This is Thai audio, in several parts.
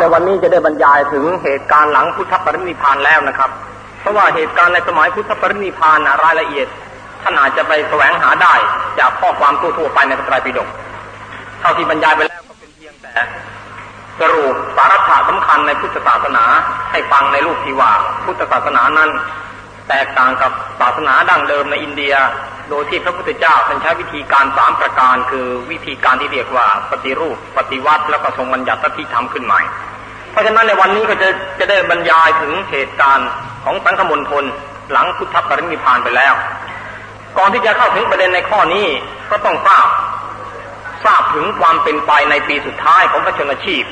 ในวันนี้จะได้บรรยายถึงเหตุการณ์หลังพุทธปรินิพานแล้วนะครับ เพราะว่าเหตุการณ์ในสมัยพุทธปรินิพานรายละเอียดท่านอาจจะไปแสวงหาได้จากข้อความทั่วๆไปในพระไตรปิฎกเท่าที่บรรยายไปแล้วก็เป็นเพียงแต่สรุปสาระสำคัญในพุทธศาสนาให้ฟังในรูปที่ว่าพุทธศาสนานั้น แตกต่างกับศาสนาดั้งเดิมในอินเดีย โดยที่พระพุทธเจ้าท่านใช้วิธีการสามประการ คือวิธีการที่เรียกว่าปฏิรูป ปฏิวัติแล้วก็ทรงบัญญัติที่ทำขึ้นใหม่ เพราะฉะนั้นในวันนี้ก็จะจะได้บรรยายถึงเหตุการณ์ของสังฆมณฑลหลังพุทธปรินิพานไปแล้ว ก่อนที่จะเข้าถึงประเด็นในข้อนี้ก็ต้องทราบทราบถึงความเป็นไปในปีสุดท้ายของพระชนชีพ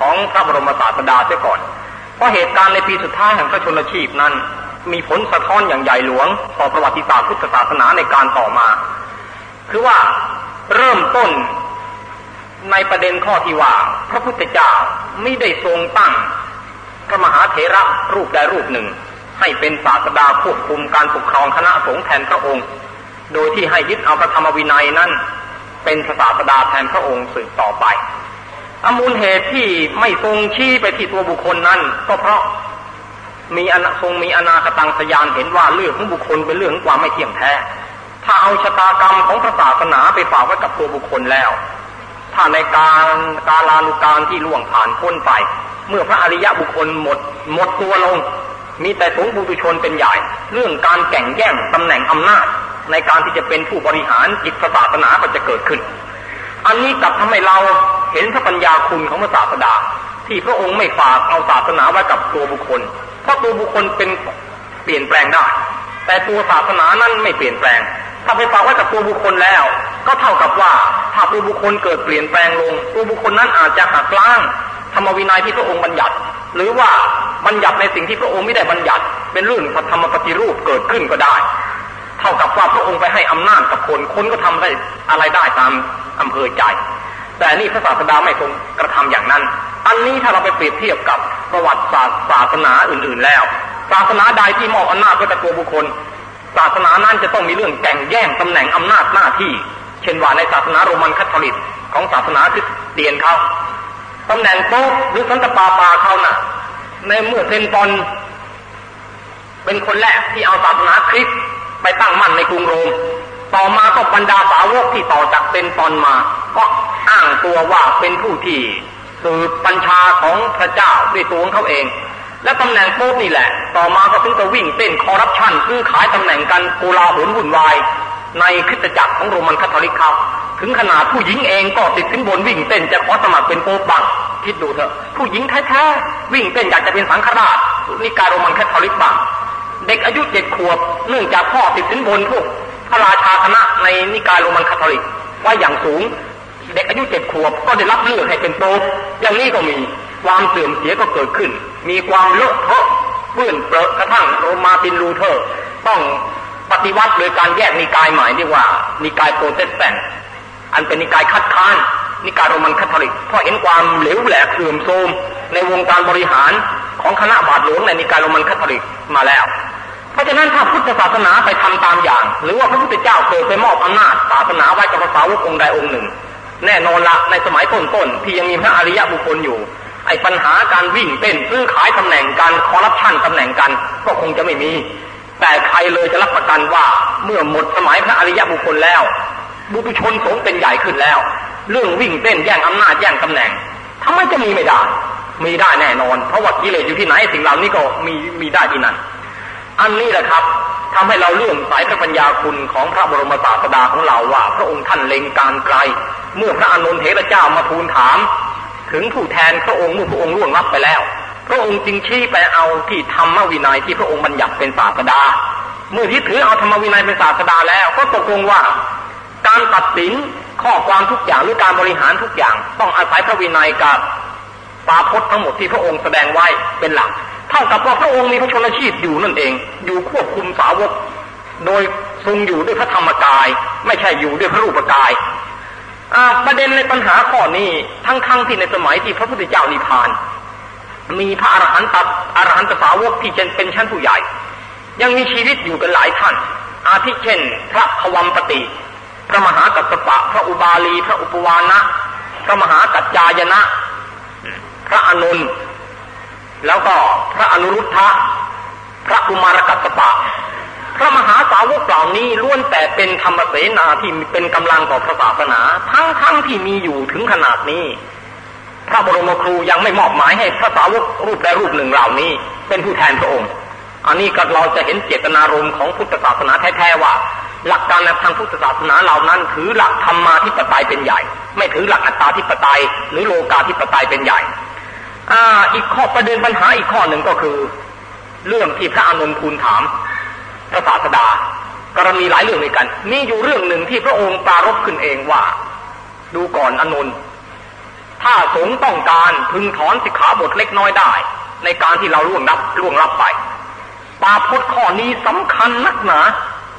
ของพระบรมศาสดาเสียก่อน เพราะเหตุการณ์ในปีสุดท้ายแห่งพระชนชีพนั้น มีผลสะท้อนอย่างใหญ่หลวง ต่อประวัติศาสตร์พุทธศาสนาในการต่อมา คือว่าเริ่มต้นในประเด็นข้อที่ว่า พระพุทธเจ้าไม่ได้ทรงตั้งพระมหาเถระรูปใดรูปหนึ่ง ให้เป็นศาสดาควบคุมการปกครองคณะสงฆ์แทนพระองค์ โดยที่ให้ยึดเอาพระธรรมวินัยนั้น เป็นศาสดาแทนพระองค์สืบต่อไปอมูลเหตุที่ไม่ทรงชี้ไปที่ตัวบุคคลนั้น ก็เพราะ มีอนาทรงมีอนาคตังสยานเห็นว่าเรื่องของบุคคลเป็นเรื่องความไม่เที่ยงแท้ ถ้าเอาชะตากรรมของพระศาสนาไปฝากไว้กับตัวบุคคลแล้ว ถ้าในการกาลานุการที่ล่วงผ่านพ้นไป เมื่อพระอริยะบุคคลหมด หมดตัวลง มีแต่สงฆ์บุตุชนเป็นใหญ่ เรื่องการแข่งแย่งตำแหน่งอำนาจ ในการที่จะเป็นผู้บริหารจิตศาสนาก็จะเกิดขึ้น อันนี้กลับทำให้เราเห็นพระปัญญาคุณของพระศาสดา ที่พระองค์ไม่ฝากเอาศาสนาไว้กับตัวบุคคล เพราะตัวบุคคลเป็นเปลี่ยนแปลงได้ แต่ตัวศาสนานั้นไม่เปลี่ยนแปลง ถ้าไปฝากไว้กับตัวบุคคลแล้ว ก็เท่ากับว่าถ้าตัวบุคคลเกิดเปลี่ยนแปลงลง ตัวบุคคลนั้นอาจจะหักล้างธรรมวินัยที่พระองค์บัญญัติ หรือว่าบัญญัติในสิ่งที่พระองค์ไม่ได้บัญญัติ เป็นเรื่องธรรมปฏิรูปเกิดขึ้นก็ได้ เท่ากับว่าพระองค์ไปให้อำนาจกับคนคนก็ทำได้อะไรได้ตามอำเภอใจ แต่นี่พระศาสดาไม่ทรงกระทำอย่างนั้น อันนี้ถ้าเราไปเปรียบเทียบกับประวัติศาสตร์ศาสนาอื่นๆแล้ว ศาสนาใดที่มอบอำนาจไว้กับตัวบุคคล ศาสนานั้นจะต้องมีเรื่องแข่งแย่งตำแหน่งอำนาจหน้าที่ เช่นว่าในศาสนาโรมันคาทอลิกของศาสนาคริสเตียนเขาตำแหน่งโป๊ปหรือสันตปาปาเขานะ่ะ ในเมื่อเซนตอนเป็นคนแรกที่เอาศาสนาคริสต์ไปตั้งมั่นในกรุงโรม ต่อมาก็บรรดาสาวกที่ต่อจากเซนตอนมา ก็อ้างตัวว่าเป็นผู้ที่ สืบปัญชาของพระเจ้าด้วยตัวของเขาเอง และตำแหน่งโป๊ปนี่แหละ ต่อมาก็ถึงจะวิ่งเต้นคอร์รัปชันซื้อขายตำแหน่งกันโกลาหลวุ่นวาย ในคริสตจักรของโรมันคาทอลิกเขาถึงขนาดผู้หญิงเองก็ติดสินบนวิ่งเต้นจะขอสมัครเป็นโป๊ปบังคิดดูเถอะ ผู้หญิงแท้ๆวิ่งเต้นอยากจะเป็นสังฆราชนิกายโรมันคาทอลิกบังเด็กอายุเจ็ดขวบเนื่องจากพ่อติดสินบนพวกพระราชาคณะในนิกายโรมันคาทอลิกว่าอย่างสูง เด็กอายุเจ็ดขวบก็ได้รับเลือกให้เป็นโป๊ปอย่างนี้ก็มีความเสื่อมเสียก็เกิดขึ้น มีความเลอะเทอะเปื้อนเปรอะกระทั่งมาร์ตินลูเทอร์ ต้องปฏิวัติโดยการแยกนิกายใหม่เรียกว่านิกายโปรเตสแตนต์อันเป็นนิกายคัดค้านนิกายโรมันคาทอลิกเพราะเห็นความเหลวแหลกเสื่อมโทรมในวงการบริหารของคณะบาทหลวงในนิกายโรมันคาทอลิกมาแล้ว เพราะฉะนั้นถ้าพุทธศาสนาไปทำตามอย่าง หรือว่าพระพุทธเจ้าเคยไปมอบอำนาจศาสนาไว้กับพระสาวกองใดองค์หนึ่ง แน่นอนละในสมัยต้นๆที่ยังมีพระอริยะบุคคลอยู่ ไอ้ปัญหาการวิ่งเต้นซื้อขายตำแหน่งกันคอร์รัปชันตำแหน่งกันก็คงจะไม่มี แต่ใครเลยจะรับประกันว่าเมื่อหมดสมัยพระอริยะบุคคลแล้ว บุตุชนสงเป็นใหญ่ขึ้นแล้ว เรื่องวิ่งเต้นแย่งอำนาจแย่งตำแหน่งทำไมจะมีไม่ได้ มีได้แน่นอน เพราะว่ากิเลสอยู่ที่ไหนสิ่งเหล่านี้ก็มีมีได้ที่นั่นอันนี้แหละครับ ทำให้เราเลื่อมสายพระปัญญาคุณของพระบรมศาสดาของเราว่า พระองค์ท่านเล็งการไกล เมื่อพระอนุนเถระเจ้ามาทูลถาม ถึงผู้แทนพระองค์เมื่อพระองค์ล่วงลับไปแล้ว พระองค์จึงชี้ไปเอาที่ธรรมวินัยที่พระองค์บัญญัติเป็นศาสดา เมื่อที่ถือเอาธรรมวินัยเป็นศาสดาแล้วก็ตกลงว่า การตัดสินข้อความทุกอย่างหรือการบริหารทุกอย่าง ต้องอาศัยพระวินัยกับปาพจน์ทั้งหมดที่พระองค์แสดงไว้เป็นหลัก เท่ากับว่าพระองค์มีพระชนชีพอยู่นั่นเอง อยู่ควบคุมสาวก โดยทรงอยู่ด้วยพระธรรมกาย ไม่ใช่อยู่ด้วยพระรูปกายประเด็นในปัญหาข้อนี้ทั้งๆทที่ในสมัยที่พระพุทธเจ้านิพพาน มีพระอรหันตอรหันตสาวกที่เป็นชั้นผู้ใหญ่ ยังมีชีวิตอยู่กันหลายท่าน อาทิเช่น พระพวัมปติ พระมหากัสสปะ พระอุบาลี พระอุปวานะ พระมหากัจจายนะ พระอนุน แล้วก็พระอนุรุทธะพระกุมารกัสปะ พระมหาสาวกเหล่านี้ล้วนแต่เป็นธรรมเสนาที่เป็นกำลังต่อพระศาสนา ทั้งๆทที่มีอยู่ถึงขนาดนี้ พระบรมครูยังไม่มอบหมายให้พระสาวกรูปใดรูปหนึ่งเหล่านี้ เป็นผู้แทนพระองค์ อันนี้ก็เราจะเห็นเจตนารมณ์ของพุทธศาสนาแท้ๆว่า หลักการในทางพุทธศาสนาเหล่านั้น ถือหลักธรรมาธิปไตยเป็นใหญ่ ไม่ถือหลักอัตตาธิปไตย หรือโลกาธิปไตยเป็นใหญ่ อ่า อีกข้อประเด็นปัญหาอีกข้อหนึ่งก็คือ เรื่องที่พระอานนท์ทูลถามพระศาสดากรณีหลายเรื่องด้วยกัน มีอยู่เรื่องหนึ่งที่พระองค์ปรารบขึ้นเองว่า ดูก่อนอนนท์ถ้าสงต้องการพึงถอนสิกขาบทเล็กน้อยได้ ในการที่เราล่วงรับล่วงรับไปปาพุทข้อนี้สำคัญนักหนา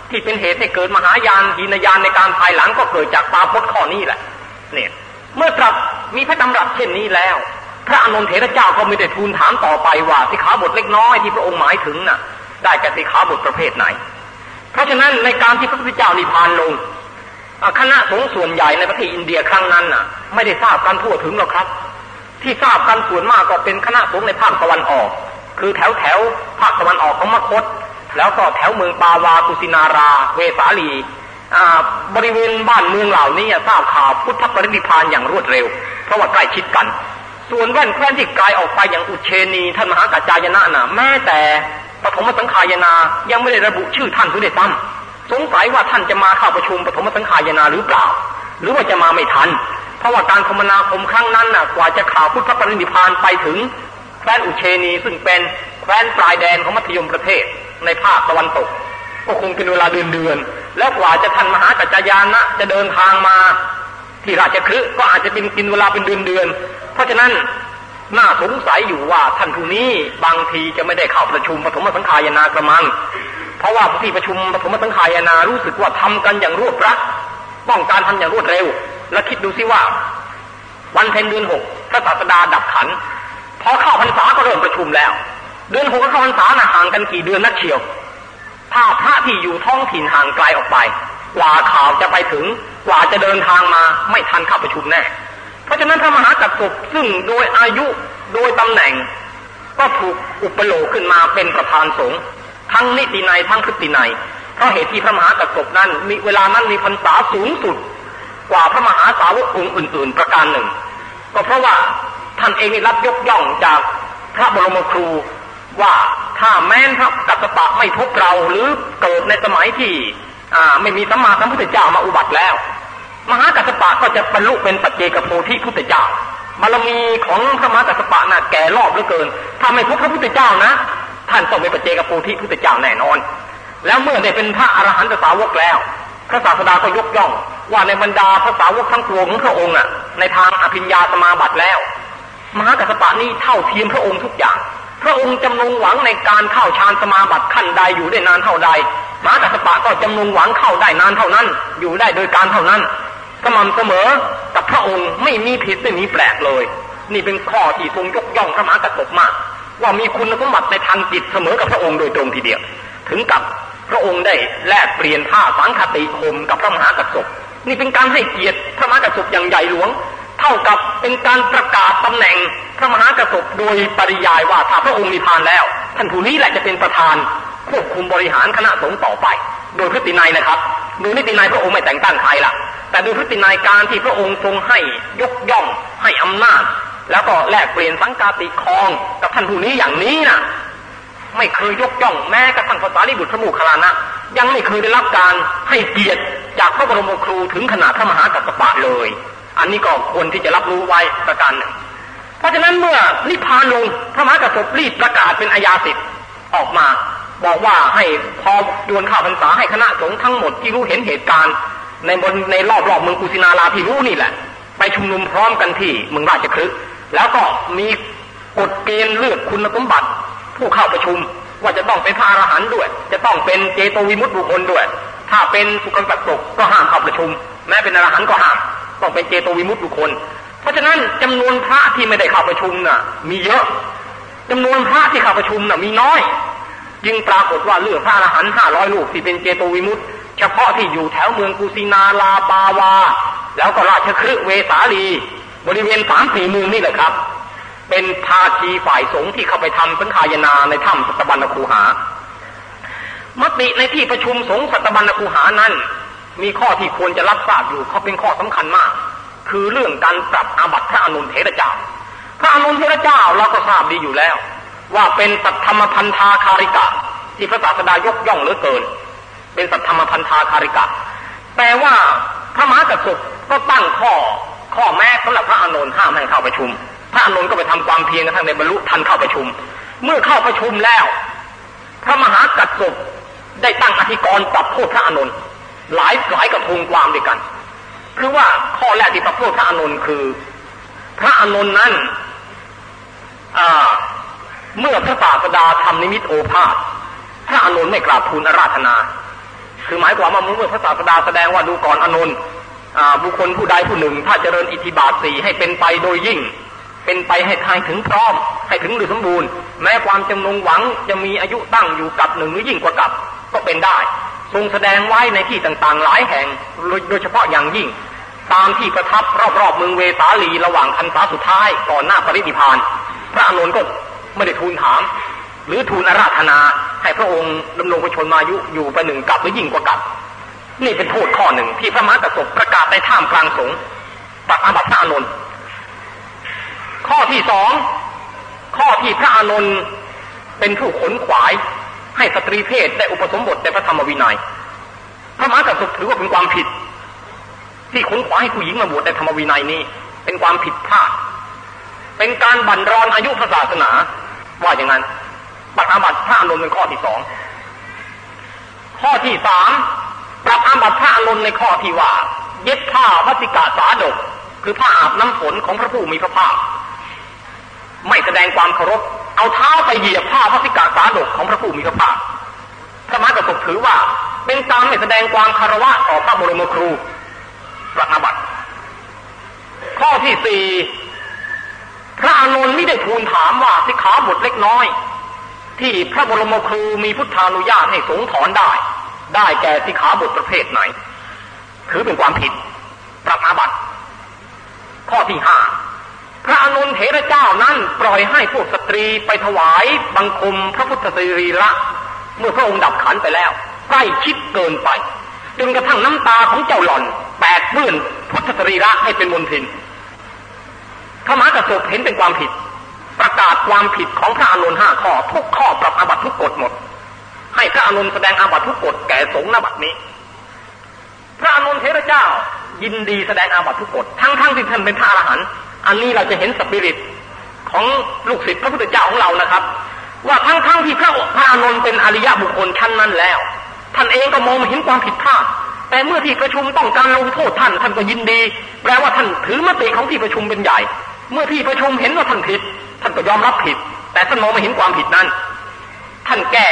ที่เป็นเหตุให้เกิดมหายานหินยานในการภายหลังก็เกิดจากปาพุทข้อนี้แหละ เนี่ย เมื่อตรัสมีพระดำรัสเช่นนี้แล้ว พระอนุนเถระเจ้าก็ไม่ได้ทูลถามต่อไปว่าสิขาบทเล็กน้อยที่พระองค์หมายถึงน่ะ ได้แก่สิขาบทประเภทไหน เพราะฉะนั้นในการที่พระพุทธเจ้านิพพานลงคณะสงฆ์ส่วนใหญ่ในประเทศอินเดียครั้งนั้นน่ะ ไม่ได้ทราบกันทั่วถึงหรอกครับ ที่ทราบกันส่วนมากก็เป็นคณะสงฆ์ในภาคตะวันออก คือแถวแถวภาคตะวันออกของมคต แล้วก็แถวเมืองปาวากุสินารา เวสาลีบริเวณบ้านเมืองเหล่านี้ทราบข่าวพุทธปรินิพานอย่างรวดเร็ว เพราะว่าใกล้ชิดกัน ส่วนแว่นแคว้นที่ไกลออกไปอย่างอุเชนีท่านมหากัจจายนะนะแม้แต่ปฐมสังขายนา ยังไม่ได้ระบุชื่อท่านด้วยซ้ำสงสัยว่าท่านจะมาเข้าประชุมปฐมสังขายนาหรือเปล่า หรือว่าจะมาไม่ทัน เพราะว่าการคมนาคมครั้งนั้นน่ะกว่าจะข่าวพุทธปรินิพานไปถึงแคว้นอุเชนีซึ่งเป็นแคว้นปลายแดนของมัธยมประเทศในภาคตะวันตก ก็คงเป็นเวลาเดือนเดือน แล้วกว่าจะท่านมหากัจจายนะจะเดินทางมาที่ราชคฤห์ก็อาจจะเป็นกินเวลาเป็นเดือนเดือน เพราะฉะนั้นน่าสงสัยอยู่ว่าท่านผู้นี้บางทีจะไม่ได้เข้าประชุมปฐมสังขายนากระมัง เพราะว่าที่ประชุมปฐมสังขายนารู้สึกว่าทำกันอย่างรวดรัดต้องการทำอย่างรวดเร็ว และคิดดูซิว่า วันเพ็ญเดือนหกพระศาสดาดับขันพอเข้าพรรษาก็เริ่มประชุมแล้ว เดือนหกก็เข้าพรรษาห่างกันกี่เดือนนักเชียวถ้าพระที่อยู่ท้องถิ่นห่างไกลออกไป กว่าข่าวจะไปถึง กว่าจะเดินทางมาไม่ทันเข้าประชุมแน่ เพราะฉะนั้นพระมหากัสสปซึ่งโดยอายุโดยตำแหน่ง ก็ถูกอุปโลกขึ้นมาเป็นประธานสงฆ์ทั้งนิตินัยทั้งพฤตินัยเพราะเหตุที่พระมหากัสสปนั้นมีเวลานั้นมีพรรษาสูงสุด กว่าพระมหาสาวกองค์อื่น ๆ ประการหนึ่ง ก็เพราะว่าท่านเองได้รับยกย่องจากพระบรมครูว่าถ้าแม้นพระกัสสปะไม่พบเราหรือเกิดในสมัยที่ไม่มีสัมมาสัมพุทธเจ้ามาอุบัติแล้ว มหากัสปะก็จะบรรลุเป็นปัจเจกโพธิพุทธเจ้าบารมีของพระมหากัสปะน่ะแก่รอบเหลือเกิน ถ้าไม่พบพระพุทธเจ้านะ ท่านต้องเป็นปัจเจกโพธิพุทธเจ้าแน่นอน แล้วเมื่อได้เป็นพระอรหันตสาวกแล้ว พระศาสดาก็ยกย่อง ว่าในบรรดาพระสาวกทั้งปวงของพระองค์อะ ในทางอภิญญาสมาบัติแล้ว มหากัสปะนี่เท่าเทียมพระองค์ทุกอย่าง พระองค์จำนงหวังในการเข้าฌานสมาบัติขั้นใดอยู่ได้นานเท่าใดมหากัสปะก็จำนงหวังเข้าได้นานเท่านั้น อยู่ได้โดยการเท่านั้น สม่ำเสมอกับพระองค์ไม่มีผิดไม่มีแปลกเลย นี่เป็นข้อที่ทรงยกย่องพระมหากัสปมาก ว่ามีคุณสมบัติในทางจิตเสมอกับพระองค์โดยตรงทีเดียว ถึงกับพระองค์ได้แลกเปลี่ยนผ้าสังคติคมกับพระมหากัสปนี่เป็นการให้เกียรติพระมหากัสปอย่างใหญ่หลวง เท่ากับเป็นการประกาศตำแหน่งพระมหากัสปโดยปริยายว่าถ้าพระองค์มีพานแล้ว ท่านผู้นี้แหละจะเป็นประธานควบคุมบริหารคณะสงฆ์ต่อไป โดยพฤตินัยนะครับดยนิตินัยพระองค์ไม่แต่งตั้งใครล่ะ แต่ดยพฤตินัยการที่พระองค์ทรงให้ยกย่องให้อำนาจ แล้วก็แลกเปลี่ยนสังกาติคองกับท่านผู้นี้อย่างนี้นะไม่เคยยกย่องแม้กระทั่งภาษาลิบุตรพระมูคลานะยังไม่เคยได้รับการให้เกียรติจากพระบรมครูถึงขนาดพระมหากัสปะเลย อันนี้ก็ควรที่จะรับรู้ไว้ประการหนึ่งเพราะฉะนั้นเมื่อนิพพานลงพระมหากัสปรีบประกาศเป็นอาญาสิทธิ์ออกมา บอกว่าให้พอดวนข้าวพรรษาให้คณะสงฆ์ทั้งหมดที่รู้เห็นเหตุการณ์ ในบนในรอบรอบเมืองกุสินาราที่รู้นี่แหละ ไปชุมนุมพร้อมกันที่เมืองราชคฤห์แล้วก็มีกฎเกณฑ์เลือกคุณสมบัติ ผู้เข้าประชุมว่าจะต้องเป็นพระอรหันต์ด้วย จะต้องเป็นเจโตวิมุตติบุคคลด้วย ถ้าเป็นสุขังตัดตกก็ห้ามเข้าประชุม แม้เป็นอรหันต์ก็ห้ามต้องเป็นเจโตวิมุตติบุคคล เพราะฉะนั้นจำนวนพระที่ไม่ได้เข้าประชุมน่ะ มีเยอะจำนวนพระที่เข้าประชุมน่ะมีน้อย จึงปรากฏว่าเลือกพระอรหันต์ห้าร้อยลูกที่เป็นเจโตวิมุตต์เฉพาะที่อยู่แถวเมืองกุสินาลาปาวา แล้วก็ราชคฤห์เวสาลี บริเวณสามสี่เมืองนี่แหละครับ เป็นภาคีฝ่ายสงฆ์ที่เข้าไปทำสังขายนาในถ้ำสัตบัญญคูหามติในที่ประชุมสงฆ์สัตบัญญคูหานั้น มีข้อที่ควรจะรับทราบอยู่เขาเป็นข้อสำคัญมาก คือเรื่องการปรับอาบัติพระอนุนเทระเจ้าพระอนุนเทระเจ้าเราก็ทราบดีอยู่แล้ว ว่าเป็นสัตธรรมพันธาคาริกะ ที่พระศาสดายกย่องเหลือเกิน เป็นสัตธรรมพันธาคาริกะแต่ว่าพระมหากษัตริย์ก็ตั้งข้อข้อแม้สำหรับพระอานนท์ห้ามให้เข้าประชุม พระอานนท์ก็ไปทำความเพียรกระทั่งในบรรลุทันเข้าประชุม เมื่อเข้าประชุมแล้ว พระมหากษัตริย์ได้ตั้งอธิกรณ์ปรับโทษพระอานนท์หลายหลายกระทงความด้วยกัน คือว่าข้อแรกที่ปรับโทษพระอานนท์คือ พระอานนท์นั้นอ่า เมื่อพระศาสดาทำนิมิตโอภาษพระอานนไม่กราบทูลอาราธนา คือหมายความว่าเมื่อพระศาสดาแสดงว่าดูก่อนอานนบุคคลผู้ใดผู้หนึ่ง ถ้าเจริญอิทธิบาทสี่ให้เป็นไปโดยยิ่ง เป็นไปให้ทายถึงพร้อม ให้ถึงหรือสมบูรณ์ แม้ความจำนงหวังจะมีอายุตั้งอยู่กับหนึ่งหรือยิ่งกว่ากับ ก็เป็นได้ ทรงแสดงไว้ในที่ต่างๆ หลายแห่งโดยเฉพาะอย่างยิ่ง ตามที่ประทับรอบๆเมืองเวสาลีระหว่างพันษาสุดท้ายก่อนหน้าปรินิพาน พระอานนก็ ไม่ได้ทูลถาม หรือทูลอาราธนา ให้พระองค์ดำรงพระชนมายุอยู่ไปหนึ่งกับหรือยิ่งกว่ากับ นี่เป็นโทษข้อหนึ่งที่พระมหากษัตริย์ประกาศในท่ามกลางสงฆ์ปักอาบัติพระอานนท์ข้อที่สองข้อที่พระอานนท์เป็นผู้ขนขวาย ให้สตรีเพศได้อุปสมบทในพระธรรมวินัย พระมหากษัตริย์ถือว่าเป็นความผิด ที่ขนขวายให้ผู้หญิงมาบวชในธรรมวินัยนี้ เป็นความผิดพลาดเป็นการบั่นรอนอายุศาสนา ว่าอย่างนั้นปักอาบัติพระอานนท์เป็นข้อที่สองข้อที่สามปรับอาบัติพระอานนในข้อที่ว่า เย็บผ้าพัติกาสาดก คือผ้าอาบน้ำฝนของพระผู้มีพระภาคไม่แสดงความเคารพเอาเท้าไปเหยียบผ้าพัติกาสาดกของพระผู้มีพระภาคพระมหากษัตริย์ถือว่า เป็นการไม่แสดงความคารวะต่อพระบรมครูปรับอาบัติข้อที่สี่ พระอานนท์ไม่ได้ทูลถามว่าสิขาบทเล็กน้อย ที่พระบรมครูมีพุทธานุญาตให้สงถอนได้ ได้แก่สิขาบทประเภทไหน ถือเป็นความผิดปรับอาบัติข้อที่ห้าพระอนุนเถระเจ้านั้นปล่อยให้พวกสตรีไปถวายบังคมพระพุทธสรีละ เมื่อพระองค์ดับขันไปแล้วใกล้ชิดเกินไปจนกระทั่งน้ำตาของเจ้าหล่อนแปดเปื้อนพุทธสรีระให้เป็นมลทิน พระมหากระสบเห็นเป็นความผิด ประกาศความผิดของพระอนุนห้าข้อ ทุกข้อปรับอาบัติทุกกฎหมด ให้พระอนุนแสดงอาบัติทุกกฎแก่สงฆ์นบัตินี้ พระอนุนเทระเจ้ายินดีแสดงอาบัติทุกกฎทั้งๆทที่ท่านเป็นพระอรหันต์อันนี้เราจะเห็นสปิริตของลูกศิษย์พระพุทธเจ้าของเรานะครับ ว่าทั้งๆทที่พระพระอนุนเป็นอริยะบุคคลชั้นนั้นแล้ว ท่านเองก็มองเห็นความผิดพลาดแต่เมื่อที่ประชุมต้องการลงโทษท่านท่านก็ยินดี แปลว่าท่านถือมติของที่ประชุมเป็นใหญ่ เมื่อที่ประชุมเห็นว่าท่านผิด ท่านก็ยอมรับผิด แต่ท่านมองไม่เห็นความผิดนั้น ท่านแก้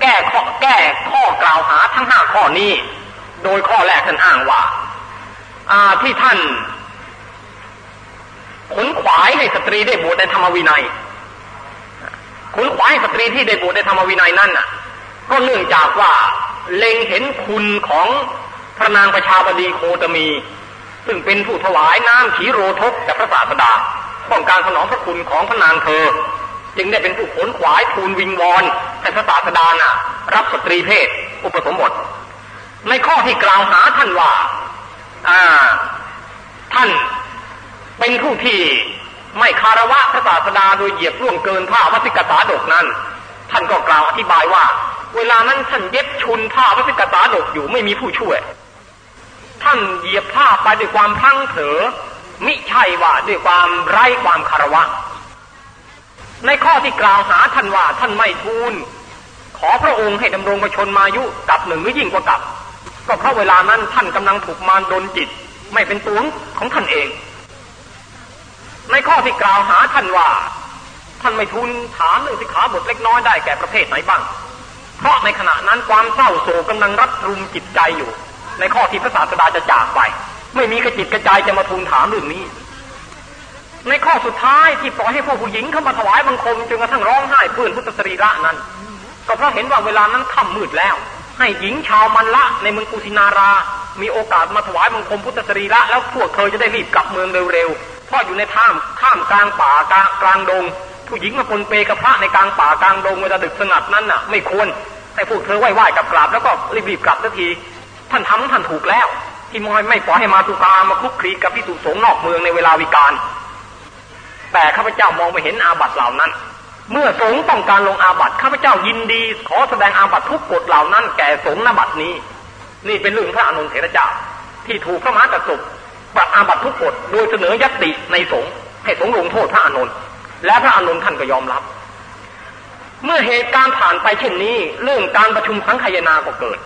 แก้ข้อแก้ข้อกล่าวหาทั้งห้าข้อนี้ โดยข้อแรกท่านอ้างว่าที่ท่านขนขวายให้สตรีได้บวชในธรรมวินัยขนขวายให้สตรีที่ได้บวชในธรรมวินัยนั่นน่ะ ก็เนื่องจากว่าเล็งเห็นคุณของพระนางประชาบดีโคตมี ซึ่งเป็นผู้ถวายน้ำขีโรทกแก่พระศาสดาต้องการสนองพระคุณของพระนางเธอ จึงได้เป็นผู้ขนขวายทูลวิงวอนให้พระศาสดานะรับสตรีเพศ อุปสมบท ในข้อที่กล่าวหาท่านว่า อ่า ท่านเป็นผู้ที่ไม่คารวะพระศาสดาโดยเหยียบล่วงเกินผ้าวัสิกตาดกนั้น ท่านก็กล่าวอธิบายว่า เวลานั้นท่านเย็บชุนผ้าวัสิกตาดกอยู่ไม่มีผู้ช่วย ท่านเหยียบผ้าไปด้วยความพลั้งเผลอมิใช่ว่าด้วยความไร้ความคารวะ ในข้อที่กล่าวหาท่านว่าท่านไม่ทูล ขอพระองค์ให้ดำรงประชนมายุกับหนึ่งหรือยิ่งกว่ากับ ก็เพราะเวลานั้นท่านกำลังถูกมารดนจิต ไม่เป็นตัวของท่านเอง ในข้อที่กล่าวหาท่านว่า ท่านไม่ทูลถามเรื่องสิขาบทเล็กน้อยได้แก่ประเภทไหนบ้าง เพราะในขณะนั้นความเศร้าโศกกำลังรัดรุมจิตใจอยู่ ในข้อที่พระศาสดาจะจากไป ไม่มีกระจิตกระจายจะมาทูลถามเรื่องนี้ ในข้อสุดท้ายที่ปล่อยให้พวกผู้หญิงเข้ามาถวายบังคมจนกระทั่งร้องไห้เพื่อนพุทธสรีระนั้น ก็เพราะเห็นว่าเวลานั้นค่ำมืดแล้ว ให้หญิงชาวมันละในเมืองกุสินารา มีโอกาสมาถวายบังคมพุทธสรีระแล้วพวกเธอจะได้รีบกลับเมืองเร็วๆเพราะอยู่ในท่ามท่ามกลางป่ากลางกลางดง ผู้หญิงมาปนเปกับพระในกลางป่ากลางดงเวลาดึกสงัดนั้นน่ะ ไม่ควรให้พวกเธอไหว้ไหว้กับกราบแล้วก็รีบๆกลับสักที ท่านทำท่านถูกแล้ว ที่มอยไม่ปล่อยให้มาตุคามาคุกคีกับพิสุสงนอกเมืองในเวลาวิกาลแต่ข้าพเจ้ามองไปเห็นอาบัตเหล่านั้น เมื่อสงต้องการลงอาบัตข้าพเจ้ายินดี ขอแสดงอาบัตทุกกฎเหล่านั้น แก่สงนบัตนี้ นี่เป็นเรื่องพระอนุเถระเจ้าที่ถูกพระมหากษัตริย์ปรับอาบัตทุกกฎโดยเสนอยัตติในสงให้สงลงโทษพระอนุนและพระอนุนท่านก็ยอมรับเมื่อเหตุการณ์ผ่านไปเช่นนี้ เรื่องการประชุมสังขยนาก็เกิด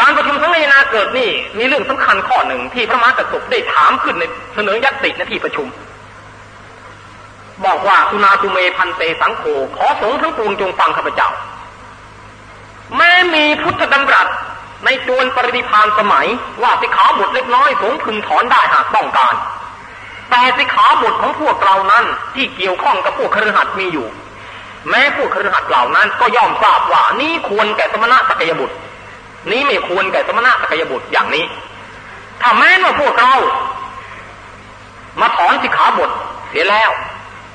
การประชุมสังขยนาเกิดนี่มีเรื่องสำคัญข้อหนึ่งที่พระมหากษัตริย์ได้ถามขึ้นในเสนอยัตติในที่ประชุม บอกว่าอุณาตุเมพันเตสังโฆขอสงฆ์ทั้งปวงจงฟังข้าพเจ้า แม้มีพุทธดำรัสในจวนปริพานสมัยว่าสิขาบทเล็กน้อยสงพึงถอนได้หากต้องการ แต่สิขาบทของพวกเรานั้นที่เกี่ยวข้องกับพวกครหัสมีอยู่ แม้พวกครหัสเหล่านั้นก็ย่อมทราบว่านี้ควรแก่สมณะสกยบุตร นี้ไม่ควรแก่สมณะสกยบุตรอย่างนี้ ถ้าแม้ว่าพวกเรา มาถอนสิขาบทเสียแล้ว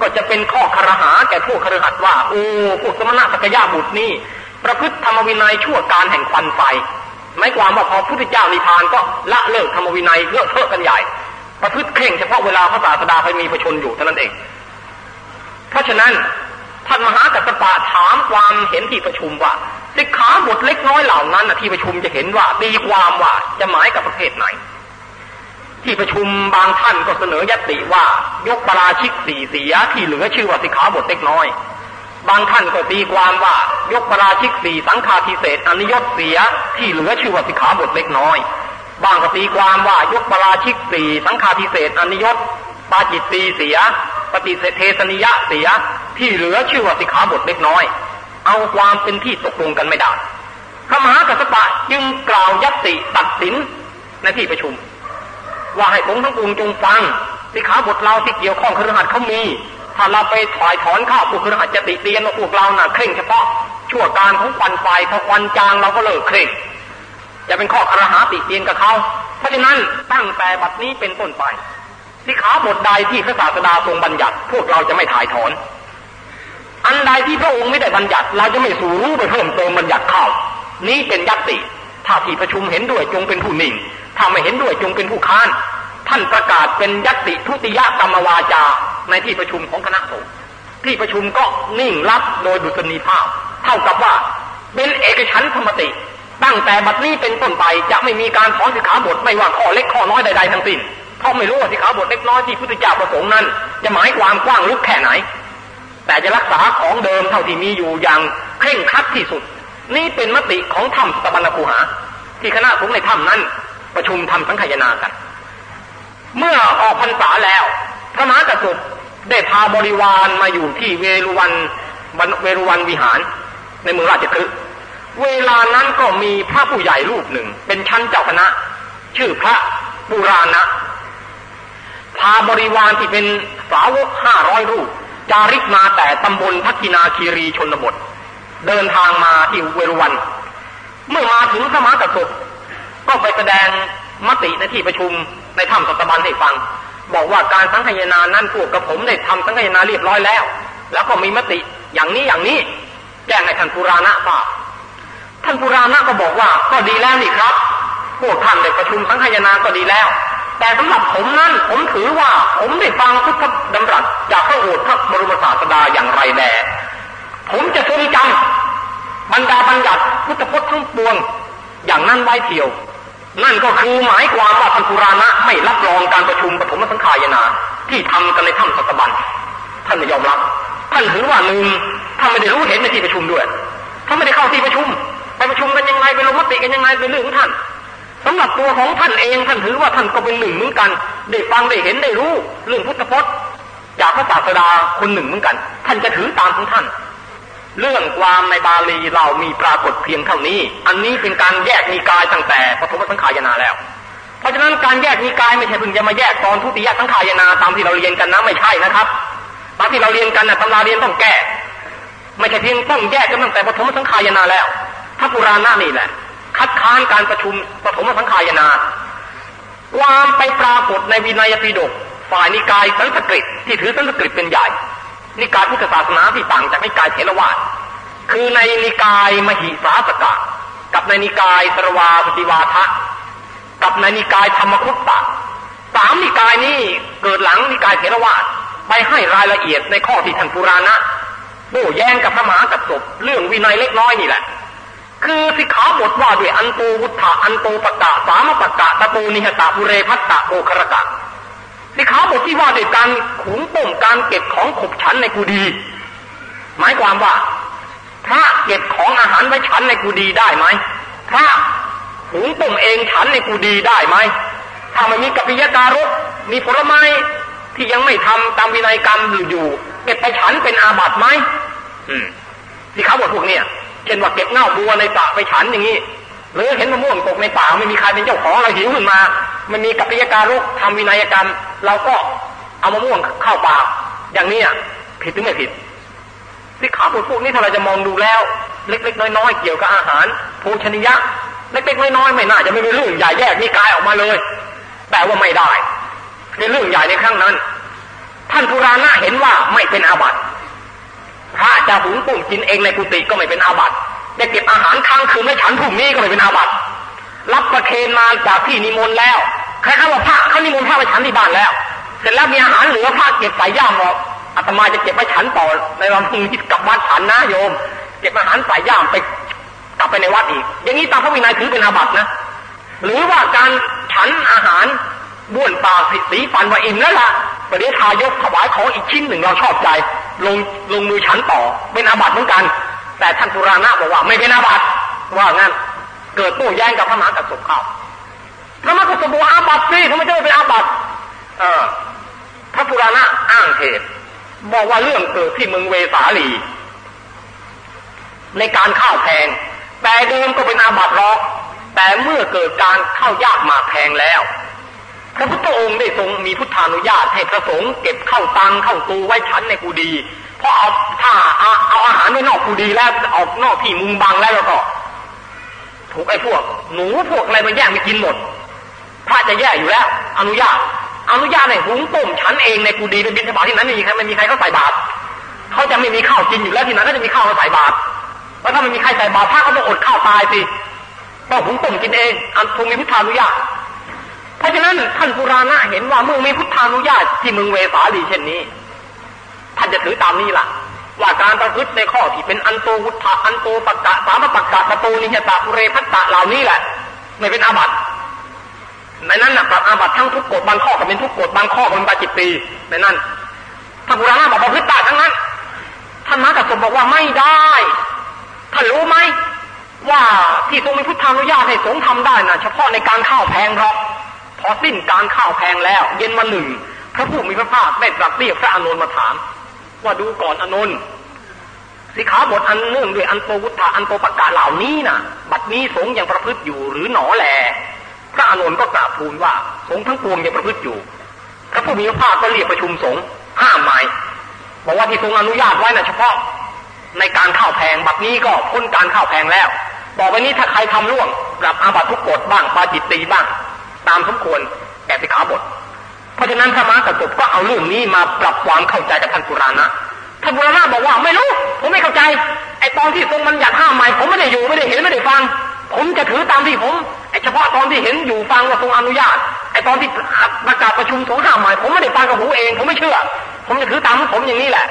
ก็จะเป็นข้อคารหาแก่พวกครหัสว่า โอ้พวกสมณะสกยบุตรนี่ ประพฤติธรรมวินัยชั่วการแห่งควันไฟไม่ความว่าพอพุทธเจ้านิพานก็ละเลิกธรรมวินัยเลิกเพิกกันใหญ่ ประพฤติเคร่งเฉพาะเวลาพระศาสดาไปมีประชนอยู่เท่านั้นเอง เพราะฉะนั้นท่านมหากัสปะถามความเห็นที่ประชุมว่า สิกขาบทเล็กน้อยเหล่านั้นที่ประชุมจะเห็นว่าตีความว่าจะหมายกับประเภทไหน ที่ประชุมบางท่านก็เสนอยติว่ายกปราชิกสี่เสียที่เหลือชื่อว่าสิกขาบทเล็กน้อย บางท่านก็ตีความว่ายกปราชิกสี่สังฆาทิเศษอนิยตเสียที่เหลือชื่อว่าสิกขาบทเล็กน้อยบางก็ตีความว่ายกปราชิกสี่สังฆาทิเศษอนิยตปาจิตตีเสีย ปฏิเทสนิยะเสียที่เหลือชื่อว่าสิกขาบทเล็กน้อย เอาความเป็นที่ตกลงกันไม่ได้พระมหากัสปะจึงกล่าวยัติตัดสินในที่ประชุม ว่าให้ผมทั้งปวงจงฟังสิขาบทเราที่เกี่ยวข้องครหัสเขามี ถ้าเราไปถอยถอนข้าวพวกคืออาจจะติเตียนว่าพวกเราหน่ะเคร่งเฉพาะชั่วการของควันไฟพอควันจางเราก็เลิกเคร่งจะเป็นข้อครหาติเตียนกับเขา เพราะฉะนั้นตั้งแต่บัดนี้เป็นต้นไปสิขาบทใดที่พระศาสดาทรงบัญญัติ พวกเราจะไม่ถ่ายถอน อันใดที่พระองค์ไม่ได้บัญญัติ เราจะไม่สู่รู้ไปเพิ่มเติมบัญญัติเข้า นี้เป็นยัตติ ถ้าที่ประชุมเห็นด้วยจงเป็นผู้นิ่ง ถ้าไม่เห็นด้วยจงเป็นผู้ค้าน ท่านประกาศเป็นยัตติทุติยกรรมวาจา ในที่ประชุมของคณะสงฆ์ ที่ประชุมก็นิ่งรับโดยดุษณีภาพ เท่ากับว่าเป็นเอกฉันธรรมติ ตั้งแต่บัดนี้เป็นต้นไปจะไม่มีการถอนสิขาบทไม่ว่าข้อเล็กข้อน้อยใดๆทั้งสิ้นเพราะไม่รู้ว่าสิขาบทเล็กน้อยที่พุทธเจ้าประสงค์นั้น จะหมายความกว้างลึกแค่ไหน แต่จะรักษาของเดิมเท่าที่มีอยู่อย่างเคร่งครัดที่สุด นี่เป็นมติของธรรมสตบัญคูหา ที่คณะสงฆ์ในถ้ำนั้น ประชุมทำสังขยานากัน เมื่อออกพรรษาแล้ว พระมหากษัตริย์ได้พาบริวารมาอยู่ที่เวรุวันเวรุวันวิหาร ในเมืองราชคฤห์เวลานั้นก็มีพระผู้ใหญ่รูปหนึ่ง เป็นชั้นเจ้าคณะ ชื่อพระปุราณะพาบริวารที่เป็นสาวกห้าร้อยรูป จาริกมาแต่ตำบลพักินาคีรีชนบท เดินทางมาที่เวรุวัน เมื่อมาถึงพระมากตริย์ก็ไปแสดงมติในที่ประชุมในถ้ำสัตบันให้ฟัง บอกว่าการสังขยานั้นพวกกับผมได้ทำสังขยาเรียบร้อยแล้ว แล้วก็มีมติอย่างนี้อย่างนี้แจ้งให้ท่านปุราณะทราบท่านปุราณะก็บอกว่าก็ดีแล้วนี่ครับ พวกท่านได้ประชุมสังขยาก็ดีแล้ว แต่สำหรับผมนั้นผมถือว่าผมได้ฟังพุทธดำรัสจากพระโอษฐ์พระบรมศาสดาอย่างไรแน่ผมจะทรงจำบรรดาบัญญัติพุทธพจน์ทั้งปวงอย่างนั้นไว้เที่ยว นั่นก็คือหมายความว่าท่านปุราณะไม่รับรองการประชุมปฐมสังขายนา ที่ทำกันในถ้ำสัตบันท่านไม่ยอมรับ ท่านถือว่าหนึ่งท่านไม่ได้รู้เห็นในที่ประชุมด้วยท่านไม่ได้เข้าที่ประชุม ไปประชุมกันยังไงไปลงมติกันยังไงเป็นเรื่องของท่าน สำหรับตัวของท่านเองท่านถือว่าท่านก็เป็นหนึ่งเหมือนกัน ได้ฟังได้เห็นได้รู้ เรื่องพุทธพจน์ จากพระศาสดาคนหนึ่งเหมือนกัน ท่านจะถือตามของท่าน เรื่องความในบาลีเรามีปรากฏเพียงเท่านี้ อันนี้เป็นการแยกมีกายตั้งแต่ปฐมสังขายนาแล้ว เพราะฉะนั้นการแยกมีกายไม่ใช่เพิ่งจะมาแยกตอนทุติยสังขายนาตามที่เราเรียนกันนะไม่ใช่นะครับตามที่เราเรียนกันนะตำราเรียนต้องแก้ ไม่ใช่เพียงต้องแยกกันตั้งแต่ปฐมสังขายนาแล้วพระปุราณนี่แหละ คัดค้านการประชุมปฐมสังขายนา ความไปปรากฏในวินัยปิฎกฝ่ายนิกายสันสกฤตที่ถือสันสกฤตเป็นใหญ่ นิกายพุทธศาสนาที่ต่างจากนิกายเถรวาทคือในนิกายมหิสาสกะ กับในนิกายสรวาสติวาทะกับในนิกายธรรมคุตตะสามนิกายนี้เกิดหลังนิกายเถรวาทไปให้รายละเอียดในข้อที่ท่านปุราณะโต้แย้งกับพระมหากัสสปเรื่องวินัยเล็กน้อยนี่แหละ คือสิกขาบทว่าด้วยอันโตวุฒะอันโตปะกะสามปะกะตะปูนิหตะบุเรพัตตะโอครกะสิกขาบทที่ว่าด้วยการขุนต้มการเก็บของขบฉันในกุดี หมายความว่าพระเก็บของอาหารไว้ฉันในกุดีได้ไหมพระหุงต้มเองฉันในกุดีได้ไหมถ้าไม่มีกัปปิยการุมีผลไม้ที่ยังไม่ทำตามวินัยกรรมอยู่อยู่เก็บไปฉันเป็นอาบัติไหมอืมที่เขาบอกพวกเนี้ย เช่นว่าเก็บเง่าบัวในป่าไปฉันอย่างนี้หรือเห็นมะม่วงตกในป่าไม่มีใครเป็นเจ้าของเราหิวขึ้นมา มันมีกัปปิยการุกทำวินัยกรรม เราก็เอามะม่วงเข้าปากอย่างนี้ผิดหรือไม่ผิดที่ขาบทพวกนี้ถ้าเราจะมองดูแล้ว เล็ก ๆ น้อยๆเกี่ยวกับอาหารโภชนิยะ เล็ก ๆ น้อยๆไม่น่าจะไม่มีเรื่องใหญ่แยกมีกายออกมาเลย แต่ว่าไม่ได้ในเรื่องใหญ่ในครั้งนั้น ท่านพุราณะเห็นว่าไม่เป็นอาบัติ ระจะหุงต้มกินเองในกุฏิก็ไม่เป็นอาบัติจะเก็บอาหารค้างคืนไม่ฉันพรุ่งนี้ก็ไม่เป็นอาบัติรับประเคนมาจากที่นิมนต์แล้วใครเขาว่าพระเขานิมนต์พระไปฉันที่บ้านแล้ว เสร็จแล้วมีอาหารเหลือพระเก็บใส่ย่ามบอกอาตมาจะเก็บไว้ฉันต่อในวันพรุ่งนี้กลับบ้านฉันนะโยม เก็บอาหารใส่ย่ามไปกลับไปในวัดอีก อย่างนี้ตามพระวินัยถือเป็นอาบัตินะ หรือว่าการฉันอาหารบ้วนปากสีฟันว่าอิ่มแล้วล่ะประเดี๋ยวทายกถวายของอีกชิ้นหนึ่งเราชอบใจ ลงลงมือฉันต่อ เป็นอาบัติเหมือนกัน แต่ท่านปุราณะบอกว่าไม่เป็นอาบัติว่างั้น เกิดโต้แย้งกับพระมหากัสสปเข้าพระมหากัสสปบอกอาบัติสิเขาไม่ใช่เป็นอาบัติเออพระปุราณะอ้างเหตุบอกว่าเรื่องเกิดที่เมืองเวสาลี ในการข้าวแพงแต่เดิมก็เป็นอาบัติหรอก แต่เมื่อเกิดการเข้ายากมาแพงแล้ว พระพุทธองค์ได้ทรงมีพุทธานุญาตให้พระสงฆ์เก็บเข้าตังเข้าตูไว้ชั้นในกูดี เพราะเอาถ้าเอาอาหารไว้นอกกูดีแล้วออกนอกที่มุงบังแล้วแล้วก็ ถูกไอ้พวก หนูพวกอะไรมันแย่งไปกินหมดพระจะแย่อยู่แล้ว อนุญาต อนุญาตให้หุงต้มชั้นเองในกูดีเป็นบิณฑบาตที่นั้นไม่มีใครไม่มีใครเขาใส่บาตรเขาจะไม่มีข้าวกินอยู่แล้วที่นั้นก็จะมีข้าวมาใส่บาตรแล้วถ้าไม่มีใครใส่บาตรพระก็ต้องอดข้าวตายสิต้องหุงต้มกินเองอันคงมีพุทธานุญาต เพราะฉะนั้นท่านปุราณะเห็นว่าเมื่อมีพุทธานุญาตที่เมืองเวสาลีเช่นนี้ ท่านจะถือตามนี้ล่ะ ว่าการประพฤติในข้อที่เป็นอันโตวุฒะอันโตปะกะสามปะกะตะโตนิยตะปุเรพัตตะเหล่านี้แหละ ไม่เป็นอาบัติในนั้นนะปรับอาบัติทั้งทุกกฎบางข้อก็เป็นทุกกฎบางข้อก็เป็นปาจิตตีในนั้นท่านปุราณะบอกประพฤติตาทั้งนั้น ท่านมากระสบบอกว่าไม่ได้ท่านรู้ไหมว่าที่ทรงมีพุทธานุญาตให้สงฆ์ทำได้นะเฉพาะในการข้าวแพงเพราะ พอสิ้นการข้าวแพงแล้ว เย็นวันหนึ่ง พระผู้มีพระภาคได้ตรัสเรียกพระอานนท์มาถาม ว่าดูก่อนอานนท์สิขาบทอันเนื่องด้วยอันโตวุฒาอันโตปะกาเหล่านี้นะบัดนี้สงยังประพฤติอยู่หรือหนอแล พระอานนท์ก็กราบทูลว่า สงทั้งปวงยังประพฤติอยู่ พระผู้มีพระภาคก็เรียกประชุมสงห้ามหมายบอกว่าที่ทรงอนุญาตไว้นะ่ะเฉพาะ ในการข้าวแพงบัดนี้ก็พ้นการข้าวแพงแล้วบอกวันนี้ถ้าใครทำร่วงปรับอาบัตทุกกฎบ้างปาจิตตีบ้าง ตามสมควรแก่สิขาบท เพราะฉะนั้นธรรมะกระจบก็เอาเรื่องนี้มาปรับความเข้าใจกับท่านปุราณะท่านปุราณะบอกว่าไม่รู้ ผมไม่เข้าใจไอตอนที่ทรงมันอยากห้ามใหม่ผมไม่ได้อยู่ไม่ได้เห็นไม่ได้ฟัง ผมจะถือตามที่ผมไอเฉพาะตอนที่เห็นอยู่ฟังว่าทรงอนุญาตไอตอนที่ประกาศประชุมสงห้ามใหม่ผมไม่ได้ฟังกับหูเองผมไม่เชื่อ ผมจะถือตามผมอย่างนี้แหละ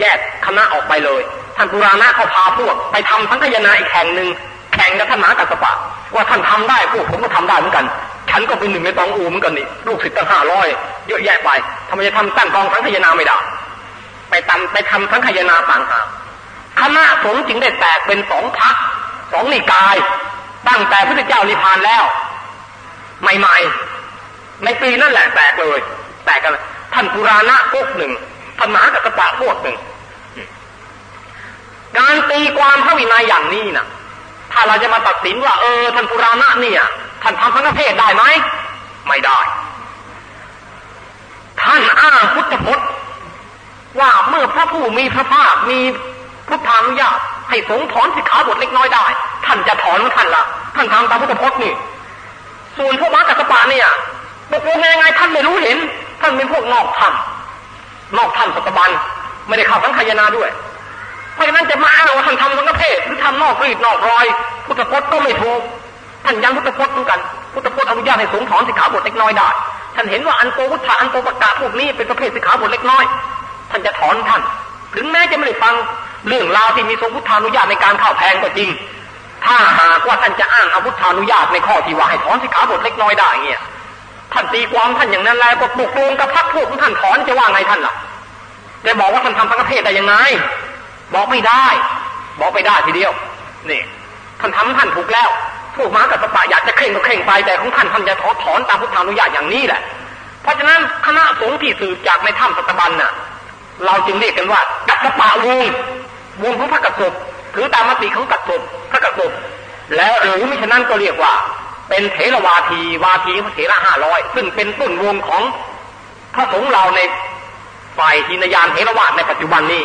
แยกคณะออกไปเลยท่านปุราณะเขาพาพวกไปทำสังฆยนาอีกแห่งหนึ่งแข่งกับท่านมหากัสปะ ว่าท่านทำได้พวกผมก็ทำได้เหมือนกัน ฉันก็เป็นหนึ่งในตองอูเหมือนกันนี่ลูกศิษย์ตั้งห้าร้อยเยอะแยะไปทำไมจะทำตั้งกองทั้งขยนาไม่ได้ไปทำไปทำทั้งขยนาต่างหากคณะสงฆ์จึงได้แตกเป็นสองพักสองนิกาย ตั้งแต่พระเจ้านิพพานแล้ว ใหม่ๆ ในปีนั่นแหละแตกเลย แตกกันท่านปุราณะพวกหนึ่งท่านมหากัสปะพวกหนึ่งการตีความพระวินัยอย่างนี้นะ่ะ ถ้าเราจะมาตัดสินว่า เออท่านปุราณะเนี่ย ท่านทำทั้งเพศได้ไหมไม่ได้ ท่านอ้างพุทธพจน์ว่าเมื่อพระผู้มีพระภาคมีพุทธานุญาตให้สงถอนสิกขาบทเล็กน้อยได้ ท่านจะถอนท่านละท่านทำตามพุทธพจน์นี่ ส่วนพวกมากัสปะเนี่ยตกลงยังไงท่านไม่รู้เห็น ท่านเป็นพวกนอกถ้ำนอกถ้ำสัตบันไม่ได้เข้าสังขยาด้วย เพราะฉะนั้นจะมาอ้างว่าท่านทำสังฆเพศหรือทำนอกรีดนอกรอย พุทธพจน์ก็ไม่ถูกท่านยังพุทธพจน์เหมือนกัน พุทธพจน์อนุญาตให้สงถอนสิกขาบทเล็กน้อยได้ท่านเห็นว่าอันโตพุทธะอันโตประกาศพวกนี้เป็นประเภทสิกขาบทเล็กน้อย ท่านจะถอนท่าน ถึงแม้จะไม่ได้ฟังเรื่องราวที่มีทรงพุทธานุญาตในการเข้าแพงก็จริง ถ้าหากว่าท่านจะอ้างอาพุธานุญาตในข้อที่ว่าให้ถอนสิกขาบทเล็กน้อยได้เงี้ยท่านตีความท่านอย่างนั้นแล้วก็ปลุกลงกับพักพวกของท่านถอนจะว่าไงท่านล่ะจะบอกว่าท่านทำสังฆเพศได้ยังไง บอกไม่ได้ บอกไม่ได้ทีเดียวนี่ท่านทำท่านถูกแล้วพวกม้ากับสปะอยากจะเข่งก็เข่งไปแต่ของท่านท่านจะถอถอนตามพุทธานุญาตอย่างนี้แหละ เพราะฉะนั้นคณะสงฆ์ที่สืบจากในถ้ำสัตบันน่ะ เราจึงเรียกกันว่ากัสปะวงวงของพระกัสสปถือตามมติของกัสสปพระกัสสปแล้วหรือไม่ฉะนั้นก็เรียกว่า เป็นเถรวาทีวาทีพระเถระห้าร้อยซึ่งเป็นต้นวงของพระสงฆ์เราในฝ่ายหินยานเทรวาสในปัจจุบันนี้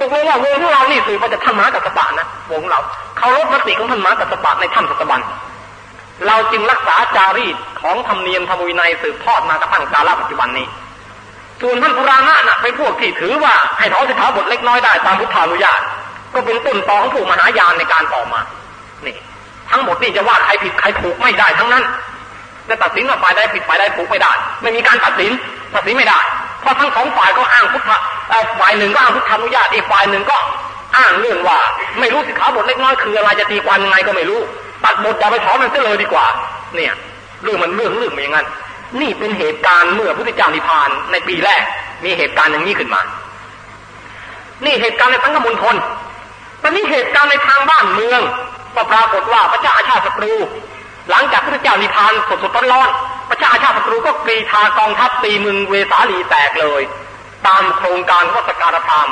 ตกลงว่าวงของเรานี่สืบมาจากท่านมหากัสปะนะวงเราเขาลดมติของท่านมหากัสปะในถ้ำสัตบันเราจึงรักษาจารีตของธรรมเนียมธรรมวินัยสืบทอดมากระทั่งกาลปัจจุบันนี้ส่วนท่านพุราณะน่ะเป็นพวกที่ถือว่าให้ถอสิกขาบทเล็กน้อยได้ตามพุทธานุญาต ก็เป็นต้นตอของผู้มหายานในการต่อมา นี่ ทั้งหมดนี่จะว่าใครผิดใครถูกไม่ได้ทั้งนั้นจะตัดสินว่าฝ่ายใดผิดฝ่ายใดถูกไม่ได้ ไม่มีการตัดสินตัดสินไม่ได้ เพราะทั้งสองฝ่ายก็อ้างพุทธฝ่ายหนึ่งก็อ้างพุทธานุญาตอีกฝ่ายหนึ่งก็อ้างเรื่องว่า ไม่รู้สิขาบทเล็กน้อยคืออะไรจะตีความยังไงก็ไม่รู้ ตัดบทอย่าไปถอนมันเสียเลยดีกว่า เนี่ย เรื่องมันเรื่องเรื่องมันอย่างนั้นนี่เป็นเหตุการณ์เมื่อพุทธเจ้านิพพานในปีแรก มีเหตุการณ์อย่างนี้ขึ้นมา นี่เหตุการณ์ในสังฆมมณฑลตอนนี้เหตุการณ์ในทางบ้านเมืองก็ปรากฏว่าพระเจ้าอาชาติศัตรู หลังจากพระเจ้านิพพานสดสดร้อน พระเจ้าชาติศัตรูก็กรีธากองทัพตีมึงเวสาลีแตกเลย ตามโครงการวัสการธรรม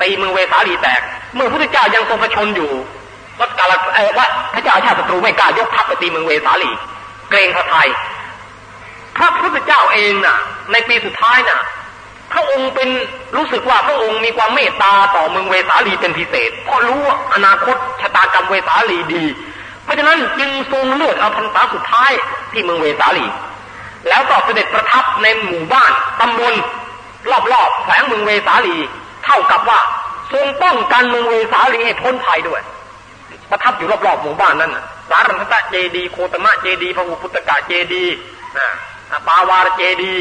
ตีมึงเวสาลีแตก เมื่อพระพุทธเจ้ายังทรงพระชนอยู่วัสการเออว่าพระเจ้าชาติศัตรูไม่กล้ายกทัพไปตีมึงเวสาลี เกรงพระไทยพระพุทธเจ้าเองน่ะ ในปีสุดท้ายน่ะพระองค์เป็นรู้สึกว่าพระองค์มีความเมตตาต่อเมืองเวสาลีเป็นพิเศษ เพราะรู้อนาคตชะตากรรมเวสาลีดี เพราะฉะนั้นจึงทรงเลือกเอาพรรษาสุดท้ายที่เมืองเวสาลี แล้วก็เสด็จประทับในหมู่บ้านตำบลรอบๆแฝงเมืองเวสาลี เท่ากับว่าทรงป้องกันเมืองเวสาลีให้พ้นภัยด้วย ประทับอยู่รอบๆหมู่บ้านนั้นสารันตะเจดี โคตมะเจดีพระอุพุตกะเจดีนะปาวาเจดี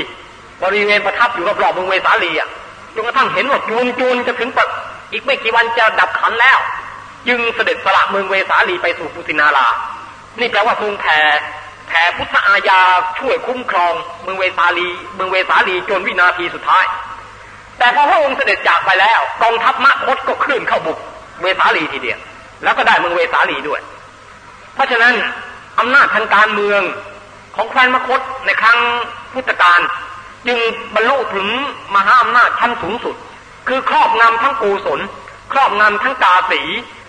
บริเวณประทับอยู่รอบๆเมืองเวสาลีอะจนกระทั่งเห็นว่าจูนจูนจะถึงปัอีกไม่กี่วันจะดับขันแล้ว จึงเสด็จสละเมืองเวสาลีไปสู่ปุสินารา นี่แปลว่าทรงแผ่ แผ่พุทธอาญาช่วยคุ้มครองเมืองเวสาลีเมืองเวสาลีจนวินาทีสุดท้าย แต่พอพระองค์เสด็จจากไปแล้วกองทัพมะคตก็คลื่นเข้าบุกเวสาลีทีเดียวแล้วก็ได้เมืองเวสาลีด้วย เพราะฉะนั้นอำนาจทางการเมืองของแคว้นมคตในครั้งพุทธกาลจึงบรรลุถึงมหาอำนาจชั้นสูงสุด คือครอบงำทั้งกูศลครอบงำทั้งกาสี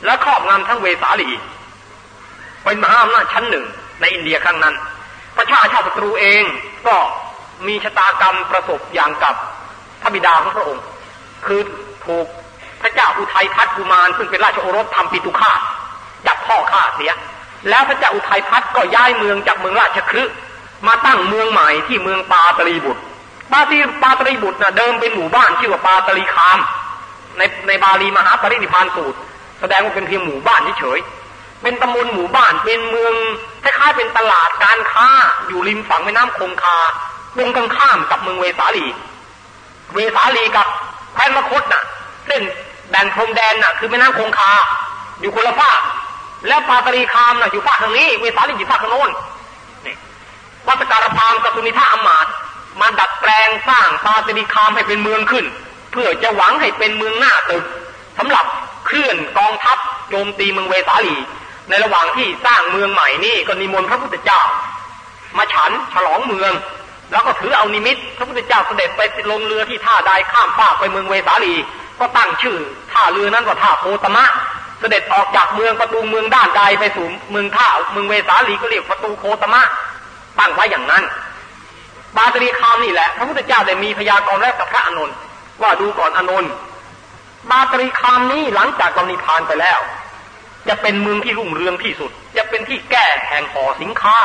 และครอบงำทั้งเวสาลีเป็นมหาอำนาจชั้นหนึ่ง ในอินเดียครั้งนั้น พระชาชาติศัตรูเองก็มีชะตากรรมประสบอย่างกับพระบิดาของพระองค์ คือถูกพระเจ้าอุทัยพัฒกุมารซึ่งเป็นราชโอรสทำปิตุฆาตจับพ่อฆ่าเสีย แล้วพระเจ้าอุทัยพัฒน์ก็ย้ายเมืองจากเมืองราชคฤห์มาตั้งเมืองใหม่ที่เมืองปาตรีบุตรปาตรีปาตรีบุตรนะเดิมเป็นหมู่บ้านชื่อว่าปาตรีคาม ในในบาลีมหาปรินิพานสูตร แสดงว่าเป็นเพียงหมู่บ้านเฉย เป็นตำบลหมู่บ้าน เป็นเมืองคล้ายๆเป็นตลาดการค้า อยู่ริมฝั่งแม่น้ำคงคาตรงกันข้ามกับเมืองเวสาลี เวสาลีกับแคว้นมคตน่ะ เส้นแบ่งพรมแดนน่ะ คือแม่น้ำคงคา อยู่คนละภาค แล้วปาตรีคามน่ะอยู่ภาคทางนี้ เวสาลีอยู่ภาคทางโน้นนี่วัตการพามกับสุนิธาอมาตมาดัดแปลงสร้างปาตรีคามให้เป็นเมืองขึ้น เพื่อจะหวังให้เป็นเมืองหน้าตึกสำหรับเคลื่อนกองทัพโจมตีเมืองเวสาลี ในระหว่างที่สร้างเมืองใหม่นี่ก็นิมนต์พระพุทธเจ้า มาฉันฉลองเมือง แล้วก็ถือเอานิมิตพระพุทธเจ้าเสด็จไปลงเรือที่ท่าใดข้ามฟากไปเมืองเวสาลี ก็ตั้งชื่อท่าเรือนั้นว่าท่าโคตมะ เสด็จออกจากเมืองประตูเมืองด้านใดไปสู่เมืองท่าเมืองเวสาลีก็เรียกประตูโคตมะตั้งไว้อย่างนั้น บาตรีคามนี่แหละพระพุทธเจ้าได้มีพยากรณ์แรกกับพระอนุนว่าดูก่อนอนุนบาตรีคามนี้หลังจากกรณีพานไปแล้ว จะเป็นเมืองที่รุ่งเรืองที่สุด จะเป็นที่แก้แห่งห่อสินค้า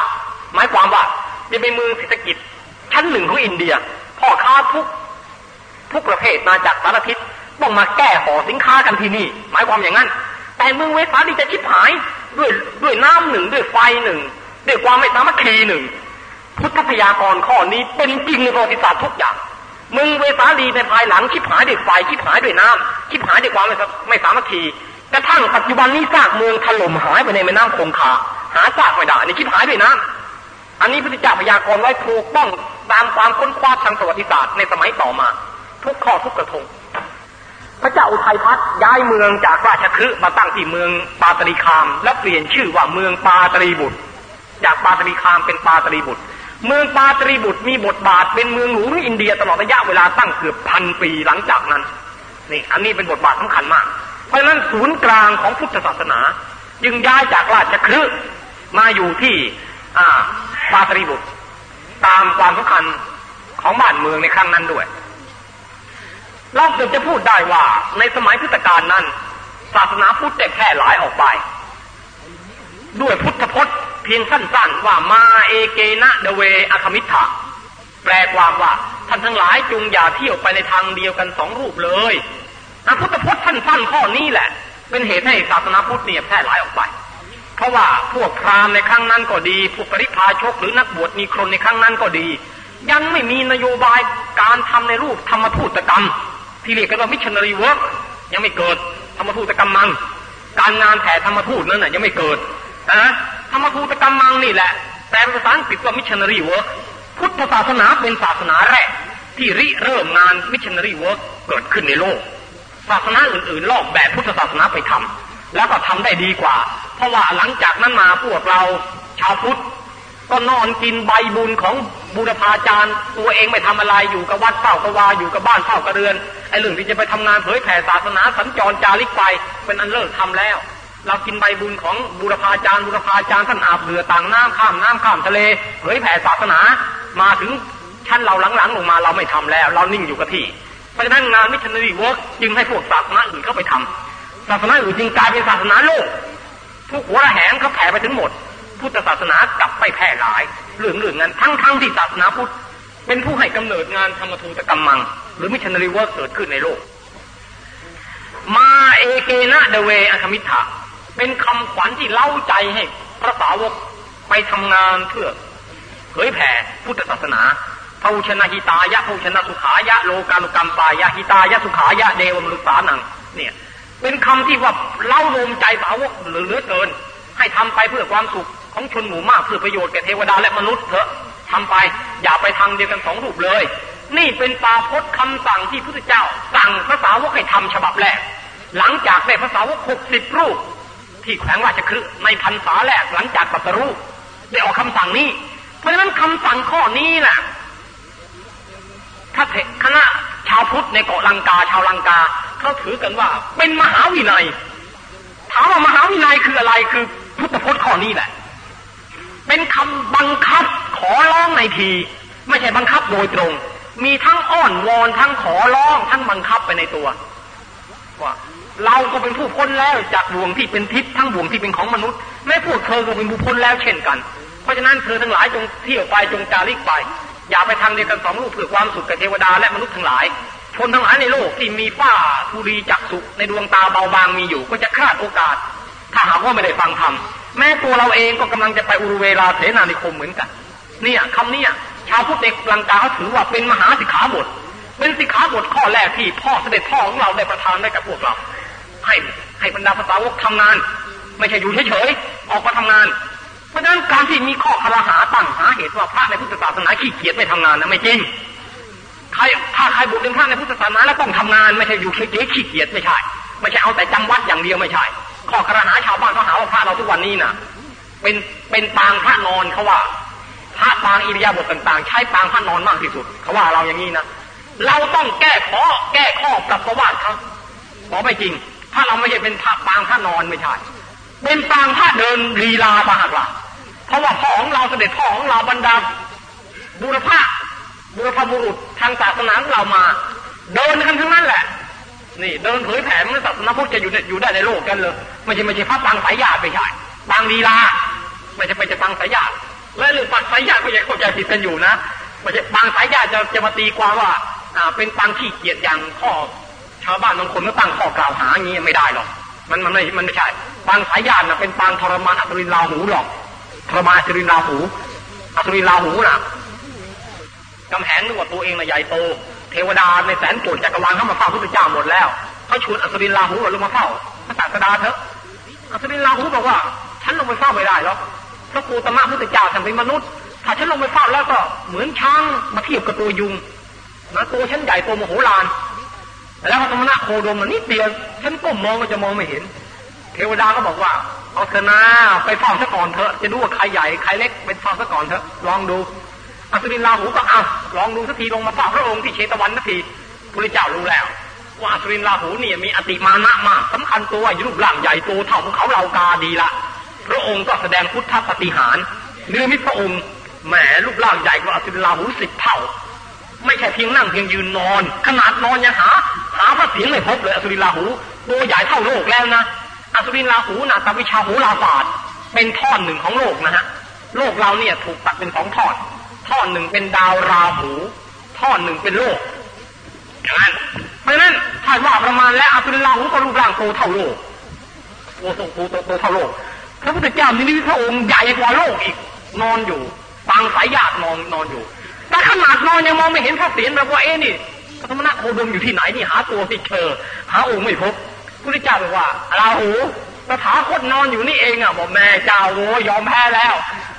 หมายความว่าจะเป็นเมืองเศรษฐกิจชั้นหนึ่งของอินเดีย พ่อค้าทุกทุกประเภทมาจากสารทิศต้องมาแก้ห่อสินค้ากันที่นี่ หมายความอย่างนั้น แต่เมืองเวสาลีจะชิบหายด้วยด้วยน้ำหนึ่งด้วยไฟหนึ่งด้วยความไม่สามัคคีหนึ่งพุทธพยากรข้อนี้เป็นจริงในประวัติศาสตร์ทุกอย่างมึงเวสาลีในภายหลังชิบหายด้วยไฟชิบหายด้วยน้ำชิบหายด้วยความไม่สามัคคี กระทั่งปัจจุบันนี้ซากเมืองถล่มหายไปในแม่น้ำคงคาหาซากไม่ได้นี่ชิบหายด้วยน้ำอันนี้พุทธเจ้าพยากรณ์ไว้ถูกต้องตามความค้นคว้าทางประวัติศาสตร์ในสมัยต่อมา ทุกข้อทุกกระทง พระเจ้าอุทัยพัฒน์ย้ายเมืองจากราชคฤห์มาตั้งที่เมืองปาตรีคาม และเปลี่ยนชื่อว่าเมืองปาตรีบุตร จากปาตรีคามเป็นปาตรีบุตร เมืองปาตรีบุตรมีบทบาทเป็นเมืองหลวงอินเดียตลอดระยะเวลาตั้งเกือบพันปีหลังจากนั้นนี่อันนี้เป็นบทบาทสำคัญมาก เพราะฉะนั้นศูนย์กลางของพุทธศาสนา จึงย้ายจากราชคฤห์มาอยู่ที่ปาตรีบุตร ตามความสำคัญของบ้านเมืองในครั้งนั้นด้วย เราเกือบจะพูดได้ว่าในสมัยพุทธกาลนั้น ศาสนาพุทธได้แพร่หลายออกไป ด้วยพุทธพจน์เพียงสั้นๆว่ามาเอเกนะ ทเว อะคะมิตถะแปลความว่าท่านทั้งหลายจงอย่าเที่ยวไปในทางเดียวกันสองรูปเลย พุทธพจน์สั้นๆข้อนี้แหละ เป็นเหตุให้ศาสนาพุทธเนี่ยแพร่หลายออกไป เพราะว่าพวกพราหมณ์ในครั้งนั้นก็ดีพวกปริพาชกหรือนักบวชนิครนถ์ในครั้งนั้นก็ดี ยังไม่มีนโยบายการทำในรูปธรรมทูตกรรม ที่เรียกกันว่า missionary workยังไม่เกิดธรรมทูตกรรมมัง การงานแผ่ธรรมทูตนั้นน่ะยังไม่เกิดนะธรรมทูตกรรมมังนี่แหละแปลภาษาอังกฤษว่า missionary work พุทธศาสนาเป็นศาสนาแรก ที่ริเริ่มงาน missionary work เกิดขึ้นในโลก ศาสนาอื่นๆลอกแบบพุทธศาสนาไปทำแล้วก็ทำได้ดีกว่า เพราะว่าหลังจากนั้นมาพวกเราชาวพุทธก็นอนกินใบบุญของบูรพาจารย์ ตัวเองไม่ทำอะไรอยู่กับวัดเฝ้ากะวัดอยู่กับบ้านเฝ้ากะเรือนไอ้เรื่องที่จะไปทำงานเผยแผ่ศาสนาสัญจรจาริกไปเป็นอันเลิกทำแล้ว เรากินใบบุญของบุรพาจารย์บุรพาจารย์ท่านอาบเหงื่อต่างน้ำข้ามน้ำข้ามทะเลเผยแผ่ศาสนามาถึงชั้นเราหลังๆลงมาเราไม่ทำแล้ว เรานิ่งอยู่กับที่ เพราะฉะนั้นงาน missionary work จึงให้พวกศาสนาอื่นเข้าไปทำศาสนาอื่นจึงกลายเป็นศาสนาโลกทุกหัวระแหงเขาแผ่ไปถึงหมด พุทธศาสนากลับไปแพร่หลายเรื่องเรื่องนั้นทั้งทั้งที่ศาสนาพุทธเป็นผู้ให้กำเนิดงานธรรมทูตกรรมมัง หรือ missionary work เกิดขึ้นในโลก มาเอเกนะ ทเวอะคะมิตถะเป็นคำขวัญที่เร้าใจให้พระสาวกไปทำงานเพื่อเผยแผ่พุทธศาสนา พะหุชะนะหิตายะ พะหุชะนะสุขายะโลกานุกัมปายะหิตายะสุขายะเทวะมะนุสสานัง เนี่ย เป็นคำที่ว่าเล่าลมใจสาวกเหลือเกิน ให้ทำไปเพื่อความสุขของชนหมู่มากเพื่อประโยชน์แก่เทวดาและมนุษย์เถอะทำไป อย่าไปทางเดียวกันสองรูปเลย นี่เป็นปาพจน์คำสั่งที่พระพุทธเจ้า สั่งพระสาวกให้ทำฉบับแรก หลังจากได้พระสาวกหกสิบรูป ที่แขวงราชคฤห์ในพรรษาแรกหลังจากปัตตรูได้ออกคำสั่งนี้ เพราะฉะนั้นคำสั่งข้อนี้นะ่ะ ถ้าคณะชาวพุทธในเกาะลังกาชาวลังกาเขาถือกันว่า เป็นมหาวินัยถามว่ามหาวินัยคืออะไรคือพุทธพจน์ข้อนี้แหละ เป็นคำบังคับขอร้องในที ไม่ใช่บังคับโดยตรง มีทั้งอ้อนวอนทั้งขอร้องทั้งบังคับไปในตัวว่าเราก็เป็นผู้พ้นแล้วจากบ่วงที่เป็นทิพย์ทั้งบ่วงที่เป็นของมนุษย์แม้พวกเธอก็เป็นผู้พ้นแล้วเช่นกัน เพราะฉะนั้นเธอทั้งหลายจงเที่ยวไปจงจาริกไป อย่าไปทางเดียวกันสองลูกเพื่อความสุขแก่เทวดาและมนุษย์ทั้งหลายชนทั้งหลายในโลกที่มีฝ้าทุรีจักสุในดวงตาเบาบางมีอยู่ ก็จะคาดโอกาส ถ้าหากว่าไม่ได้ฟังธรรมแม้ตัวเราเองก็กำลังจะไปอุรุเวลาเสนานิคมเหมือนกัน เนี่ยคำนี้ชาวพุทธเด็กลังกาเขาถือว่าเป็นมหาสิกขาบท เป็นสิกขาบทข้อแรกที่พ่อเสด็จพ่อของเราได้ประทานให้กับพวกเรา ให้ให้บรรดาภาษาวกทำงาน ไม่ใช่อยู่เฉยๆออกมาทำงาน เพราะฉะนั้นการที่มีข้อคารหาตั้งหาเหตุว่าพระในพุทธศาสนาขี้เกียจไม่ทำงานนะไม่จริงใครถ้าใครบุกเป็นพระในพุทธศาสนาแล้วต้องทำงานไม่ใช่อยู่เฉยๆขี้เกียจไม่ใช่ ไม่ใช่เอาแต่จำวัดอย่างเดียวไม่ใช่ ข้อคารหาชาวบ้านเขาหาว่าพระเราทุกวันนี้นะเป็นเป็นปางพระนอนเขาว่าพระปางอิริยาบถต่างๆ ใช้ปางพระนอนมากที่สุด เขาว่าเราอย่างนี้นะเราต้องแก้ข้อแก้ข้อปรับประวัติเขาบอกไม่จริง ถ้าเราไม่ใช่เป็นผ้าปางผ้านอนไม่ใช่ เป็นปางผ้าเดินลีลาปาหักละ เพราะว่าพ่อของเราเสด็จพ่อของเราบรรดาบุรพาบุรพบุรุษทางศาสนาของเรามา เดินกันทั้งนั้นแหละ นี่เดินเผยแผ่มันศาสนาพุทธจะอยู่อยู่ได้ในโลกกันเลยไม่ใช่ไม่ใช่พระปางสายญาติไม่ใช่ปางลีลาไม่ใช่ไม่ใช่ปางสายญาติและเรื่องปางสายญาติก็ยังเข้าใจผิดกันอยู่นะไม่ใช่บางสายญาติจะจะมาตีความว่า อ่า เป็นปางขี้เกียจอย่างข้อชาวบ้านบางคนก็ตั้งข้อกล่าวหาอย่างนี้ไม่ได้หรอกมันมันไม่มันไม่ใช่ปางสายญาตินะเป็นปางทรมานอัศรินลาหูหรอก ทรมานอัศรินลาหูอัศรินลาหูน่ะกำแหงนึกว่าตัวเองน่ะใหญ่โต เทวดาในแสนโกรธจักรวาลเข้ามาเฝ้าพระพุทธเจ้าหมดแล้วเขาชวนอัศรินลาหูลงมาเฝ้าพระศาสดาเถอะอัศรินลาหูบอกว่า ฉันลงไปเฝ้าไม่ได้หรอกพระกูตมะพุทธเจ้าท่านเป็นมนุษย์ ถ้าฉันลงไปเฝ้าแล้วก็เหมือนช้างมาเทียบกับตัวยุงนะตัวฉันใหญ่โตมโหฬารแล้วพระธรรมนาโคดมมันนิดเดียวฉันก้มมองก็จะมองไม่เห็น เทวดาก็บอกว่า เอาเถอะนะไปเฝ้าซะก่อนเถอะ จะดูว่าใครใหญ่ใครเล็กไปเฝ้าซะก่อนเถอะ ลองดูอัศวินลาหูก็เอาลองดูสักทีลงมาเฝ้าพระองค์ที่เชตวันสักทีพระเจ้ารู้แล้วว่าอัศวินลาหูเนี่ยมีอติมานะมากสำคัญตัวอยู่รูปร่างใหญ่โตเท่าภูเขาเหล่ากาดีละ พระองค์ก็แสดงพุทธปฏิหารเนื้อมิตรพระองค์แหมรูปร่างใหญ่กว่าอัศวินลาหูสิบเท่า ไม่ใช่เพียงนั่งเพียงยืนนอน ขนาดนอนยังหาหาพระเศียรไม่พบเลยอสุรินทราหูตัวใหญ่เท่าโลกแล้วนะ อสุรินทราหูตามวิชาโหราศาสตร์เป็นท่อนหนึ่งของโลกนะฮะ โลกเราเนี่ยถูกตัดเป็นสองท่อนท่อนหนึ่งเป็นดาวราหูท่อนหนึ่งเป็นโลกอย่างนั้นเพราะนั้นถ้าว่าประมาณแล้วอสุรินทราหูก็รูปร่างโตเท่าโลกโตโตโตโตเท่าโลกพระพุทธเจ้านี่พระองค์ใหญ่กว่าโลกอีกนอนอยู่ปางไสยาสน์นอนนอนอยู่แต่ขนาดนอนยังมองไม่เห็นพระเศียรแบบว่าเอ๊นี่พระธรรมนักโคดมอยู่ที่ไหนนี่หาตัวที่เจอหาองค์ไม่พบ พุทธเจ้าบอกว่าราหูตถาคตนอนอยู่นี่เองอะบอกแม่เจ้าโว้ยอมแพ้แล้ว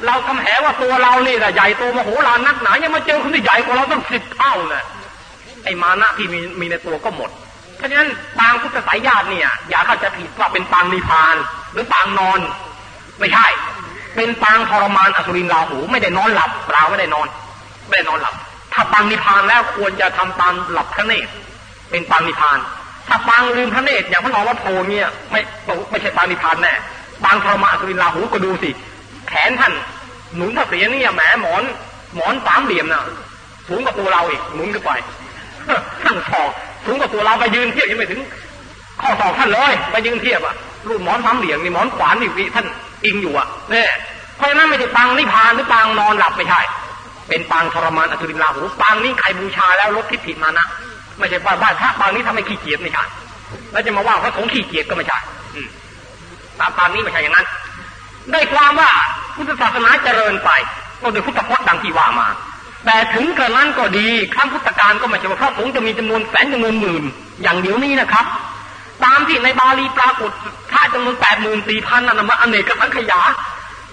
เราคำแหว่าตัวเรานี่แหละใหญ่โตมโหฬารนักหนายังมาเจอคนที่ใหญ่กว่าเราต้องสิบเท่าเลยไอ้มานะที่มีมีในตัวก็หมด เพราะฉะนั้นปางพุทธสายญาติเนี่ย อย่าเข้าใจผิดว่าเป็นปางนิพาน หรือปางนอน ไม่ใช่ เป็นปางทรมานอสุรินราหูไม่ได้นอนหลับเราไม่ได้นอน ไม่ได้นอนหลับ ถ้าปางนิพานแล้วควรจะทำปางหลับพระเนตรเป็นปางนิพาน ถ้าปางลืมพระเนตรอย่างพระนรวโพเนี่ย ไม่ไม่ใช่ปางนิพานแน่ปางทรมานอสุรินราหูก็ดูสิ แขนท่านหนุนพระเศียรเนี่ยแหมหมอนหมอนสามเหลี่ยมน่ะสูงกว่าตัวเราอีกหนุนขึ้นไปท่านศอกสูงกว่าตัวเราไปยืนเทียบยังไม่ถึง ข้อศอกท่านเลยไปยืนเทียบอะรูปหมอนสามเหลี่ยมนี่หมอนขวานนี่ท่านอิงอยู่อะเนี่ยเพราะฉะนั้นไม่ใช่ปางนิพานหรือปางนอนหลับไม่ใช่ เป็นปางทรมานอสุรินราหูปางนี้ใครบูชาแล้วลดทิฏฐิมานะ ไม่ใช่ว่าบ้านพระปางนี้ทำให้ขี้เกียจไม่ใช่แล้วจะมาว่าพระสงฆ์ขี้เกียจก็ไม่ใช่อืมปางนี้ไม่ใช่อย่างนั้น ได้ความว่าพุทธศาสนาเจริญไปก็โดยพุทธพจน์ดังที่ว่ามา แต่ถึงกระนั้นก็ดีครั้งพุทธกาลก็ไม่ใช่ว่าพระสงฆ์จะมีจำนวนแสนจำนวนหมื่น อย่างเดียวนี้นะครับ ตามที่ในบาลีปรากฏถ้าจำนวนแปดหมื่นสี่พันนั่นมันอเนกสังขยา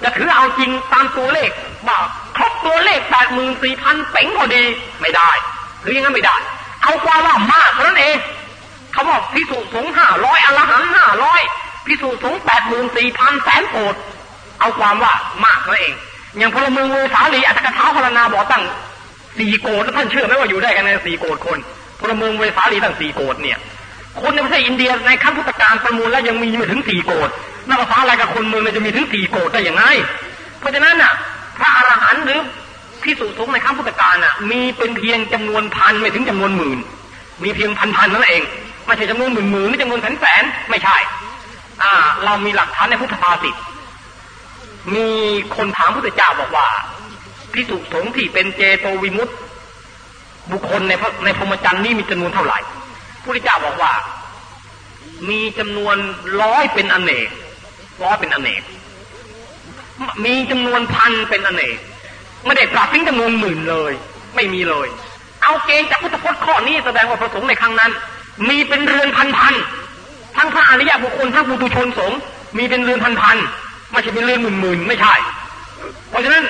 จะถือเอาจริงตามตัวเลขว่าครบตัวเลขแปดหมื่นสี่พันเป๋งพอดีไม่ได้หรือยังงั้นไม่ได้ เอาความว่ามากนั้นเองเขาบอกพิสุสงห้าร้อยอรหันห้าร้อยพิสุสงแปดหมื่นสี่พันแสนโกดเอาความว่ามากนั่นเอง อย่างพลเมืองเวสาลีอัตถกถาพรณาบอกตั้งสี่โกดแล้วท่านเชื่อไหมว่าอยู่ได้กันในสี่โกดคนพลเมืองเวสาลีตั้งสี่โกดเนี่ย คนในประเทศอินเดียในขั้นพุทธกาลประมูลแล้วยังมีม่ถึงสี่โกดนักภาษาอะไรกับคนเมืองจะมีถึงสี่โกดได้อย่างไรเพราะฉะนั้นน่ะพระอรหันต์หรือ พิสุสงในขั้นพุทธกาลน่ะ มีเป็นเพียงจำนวนพันไม่ถึงจำนวนหมื่น มีเพียงพันพันนั่นเองไม่ใช่จำนวนหมื่นหมื่นไม่จำนวนแสนแสนไม่ใช่ อ่า เรามีหลักฐานในพุทธภาษิตมีคนถามพุทธเจ้าบอกว่าพิสุสงฆ์ที่เป็นเจโตวิมุตต์บุคคลในในพรหมจรรย์นี้มีจำนวนเท่าไหร่พุทธเจ้าบอกว่า มีจำนวนร้อยเป็นอเนกร้อยเป็นอเนกมีจำนวนพันเป็นอเนก ไม่ได้ปรับทิ้งจำนวนหมื่นเลย ไม่มีเลย เอาเกณฑ์จากพุทธพจน์ข้อนี้แสดงว่าพระสงฆ์ในครั้งนั้น มีเป็นเรือนพันพันทั้งพระอริยบุคคลทั้งบุตุชนสงฆ์มีเป็นเรือนพันพันไม่ใช่เป็นเรือนหมื่นหมื่นไม่ใช่ เพราะฉะนั้น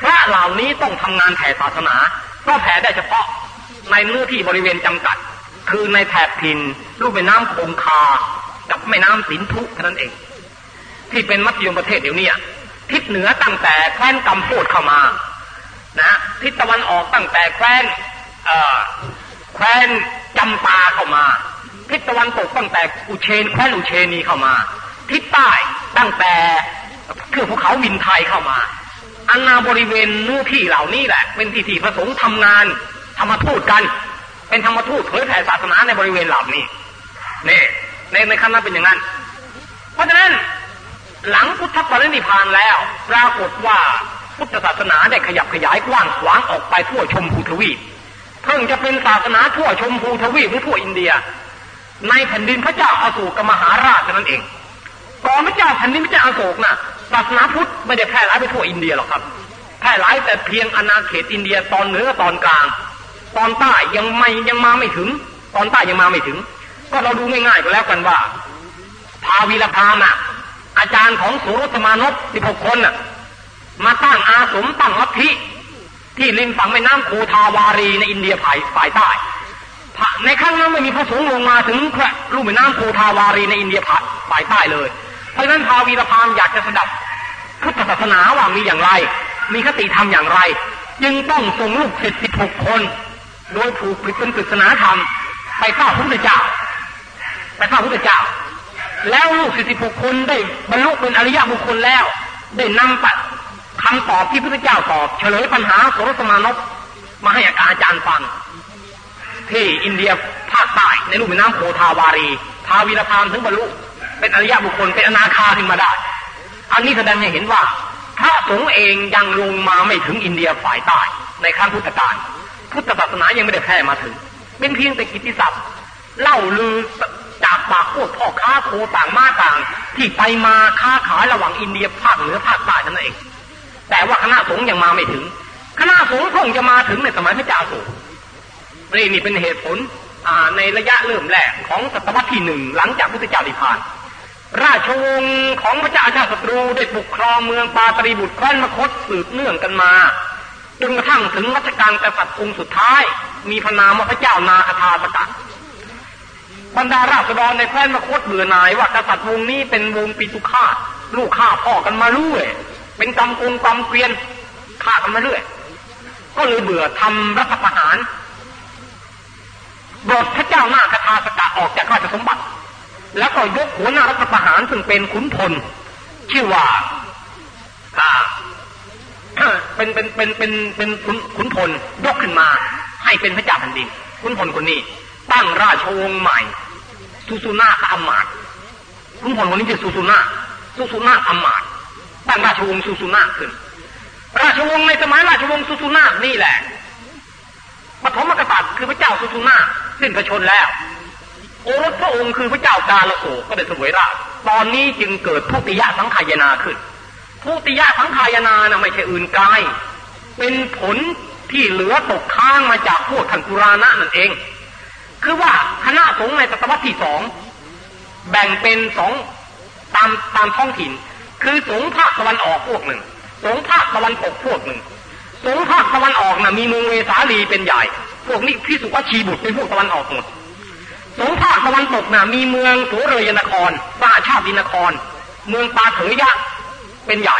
พระเหล่านี้ต้องทำงานแผ่ศาสนา ก็แผ่ได้เฉพาะในเนื้อที่บริเวณจำกัด คือในแถบพินรูปแม่น้ำคงคา กับแม่น้ำสินธุเท่านั้นเอง ที่เป็นมัธยมประเทศเดี๋ยวนี้ทิศเหนือตั้งแต่แคว้นกำโพดเข้ามา นะทิศตะวันออกตั้งแต่แคว้นแคว้นจำปาเข้ามา ทิศตะวันตกตั้งแต่อุเชนแคว้นอุเชนีเข้ามา ทิศใต้ตั้งแต่เทือกภูเขาวินไทยเข้ามาอันนาบริเวณนู้ที่เหล่านี้แหละ เป็นที่ที่พระสงฆ์ทำงานธรรมทูตกัน เป็นธรรมทูตเผยแผ่ศาสนาในบริเวณเหล่านี้นี่ในในขั้นนั้นเป็นอย่างนั้น เพราะฉะนั้นหลังพุทธปรินิพานแล้วปรากฏว่า พุทธศาสนาได้ขยับขยายกว้างขวางออกไปทั่วชมพูทวีปเพิ่งจะเป็นศาสนาทั่วชมพูทวีปหรือทั่วอินเดีย ในแผ่นดินพระเจ้าอาโศกมหาราชนั่นเองก่อนพระเจ้าแผ่นดินพระเจ้าอาโศกนะ่ะศาสนาพุทธไม่ได้แพร่หลายไปทั่วอินเดียหรอกครับแพร่หลายแต่เพียงอาณาเขตอินเดียตอนเหนือตอนกลาง ตอนใต้ยังไม่ยังมาไม่ถึง ตอนใต้ยังมาไม่ถึง ก็เราดูง่ายๆก็แล้วกันว่าพาวีรพาน่ะอาจารย์ของสุรสมานพสิบหกคนน่ะ มาตั้งอาสมตั้งลัทธิที่ริมฝั่งแม่น้ำโคทาวารีในอินเดียฝ่ายฝ่ายใต้ในครั้งนั้นไม่มีพระสงฆ์ลงมาถึงแค่รูปแม่น้ำโคทาวารีในอินเดียฝ่ายใต้เลย เพราะฉะนั้นพาวีรพามอยากจะสดับพุทธศาสนาว่ามีอย่างไร มีคติธรรมอย่างไร จึงต้องส่งลูกศิษย์สิบหกคน โดยผูกปิดเป็นปริศนาธรรมไปข้าพระพุทธเจ้าไปข้าพระพุทธเจ้า แล้วลูกศิษย์สิบหกคนได้บรรลุเป็นอริยบุคคลแล้ว ได้นำปัด คำตอบที่พระพุทธเจ้าตอบ เฉลยปัญหาโสรสมานพมาให้อาจารย์ฟัง ที่อินเดียภาคใต้ในรูปแม่น้ำโคทาวารี ทาวีรพามถึงบรรลุ เป็นอริยบุคคลเป็นอนาคาขึ้นมาได้ อันนี้แสดงให้เห็นว่าพระสงฆ์เองยังลงมาไม่ถึงอินเดียฝ่ายใต้ในครั้งพุทธกาลพุทธศาสนายังไม่ได้แพร่มาถึง เป็นเพียงแต่กิติศัพท์เล่าลือจากปากพวกพ่อค้าโคต่างมาต่าง ที่ไปมาค้าขายระหว่างอินเดียภาคเหนือภาคใต้นั่นเอง แต่ว่าคณะสงฆ์ยังมาไม่ถึง คณะสงฆ์คงจะมาถึงในสมัยพระเจ้าโศกนี่นี่เป็นเหตุผลในระยะเริ่มแรกของศตวรรษที่หนึ่งหลังจากพุทธเจ้านิพพาน ราชวงศ์ของพระเจ้าชาติศัตรูได้ปกครองเมืองปาตรีบุตรแคว้นมคตสืบเนื่องกันมาจนกระทั่งถึงรัชกาลกษัตริย์องค์สุดท้าย มีพระนามว่าพระเจ้านาคาทาสกัดบรรดาราษฎรในแคว้นมคตเบื่อหน่ายว่ากษัตริย์วงนี้เป็นวงปิตุฆาตลูกฆ่าพ่อกันมาเรื่ย เป็นกำกงกำเกวียนฆ่ากันมาเรื่อย ก็เลยเบื่อทำรัฐประหารบทพระเจ้านาคาทาสกะออกจากราชสมบัติ แล้วก็ยกหัวหน้ารัฐประหารซึ่งเป็นขุนพลชื่อว่าอ่าเป็นเป็นเป็นเป็นเป็นขุนพลยกขึ้นมา ให้เป็นพระเจ้าแผ่นดินขุนพลคนนี้ ตั้งราชวงศ์ใหม่สุสุนาคอมาตขุนพลคนนี้ชื่อสุสุนาสุสุนาอมาต ตั้งราชวงศ์สุสุนาขึ้น ราชวงศ์ในสมัยราชวงศ์สุสุนานี่แหละปฐมกษัตริย์คือพระเจ้าสุสุนาสิ้นพระชนแล้ว โอรสพระองค์คือพระเจ้ากาลโศก็ได้สวยราชตอนนี้จึงเกิดทุติยสังขายนาขึ้นทุติยสังขายนานะไม่ใช่อื่นไกลเป็นผลที่เหลือตกค้างมาจากพวกทันกุรานะนั่นเอง คือว่าคณะสงฆ์ในศตวรรษที่สองแบ่งเป็นสองตามตามท้องถิ่น คือสงภาคตะวันออกพวกหนึ่ง สงภาคตะวันตกพวกหนึ่ง สงภาคตะวันออกนะ่ะมีเมืองเวสาลีเป็นใหญ่ พวกนี้ที่สุวัชีบุตรเป็นพวกตะวันออกหมด สงภาคตะวันตกนะ่ะมีเมืองสุเรยนครสาชาตินคร เมืองปาเถยะเป็นใหญ่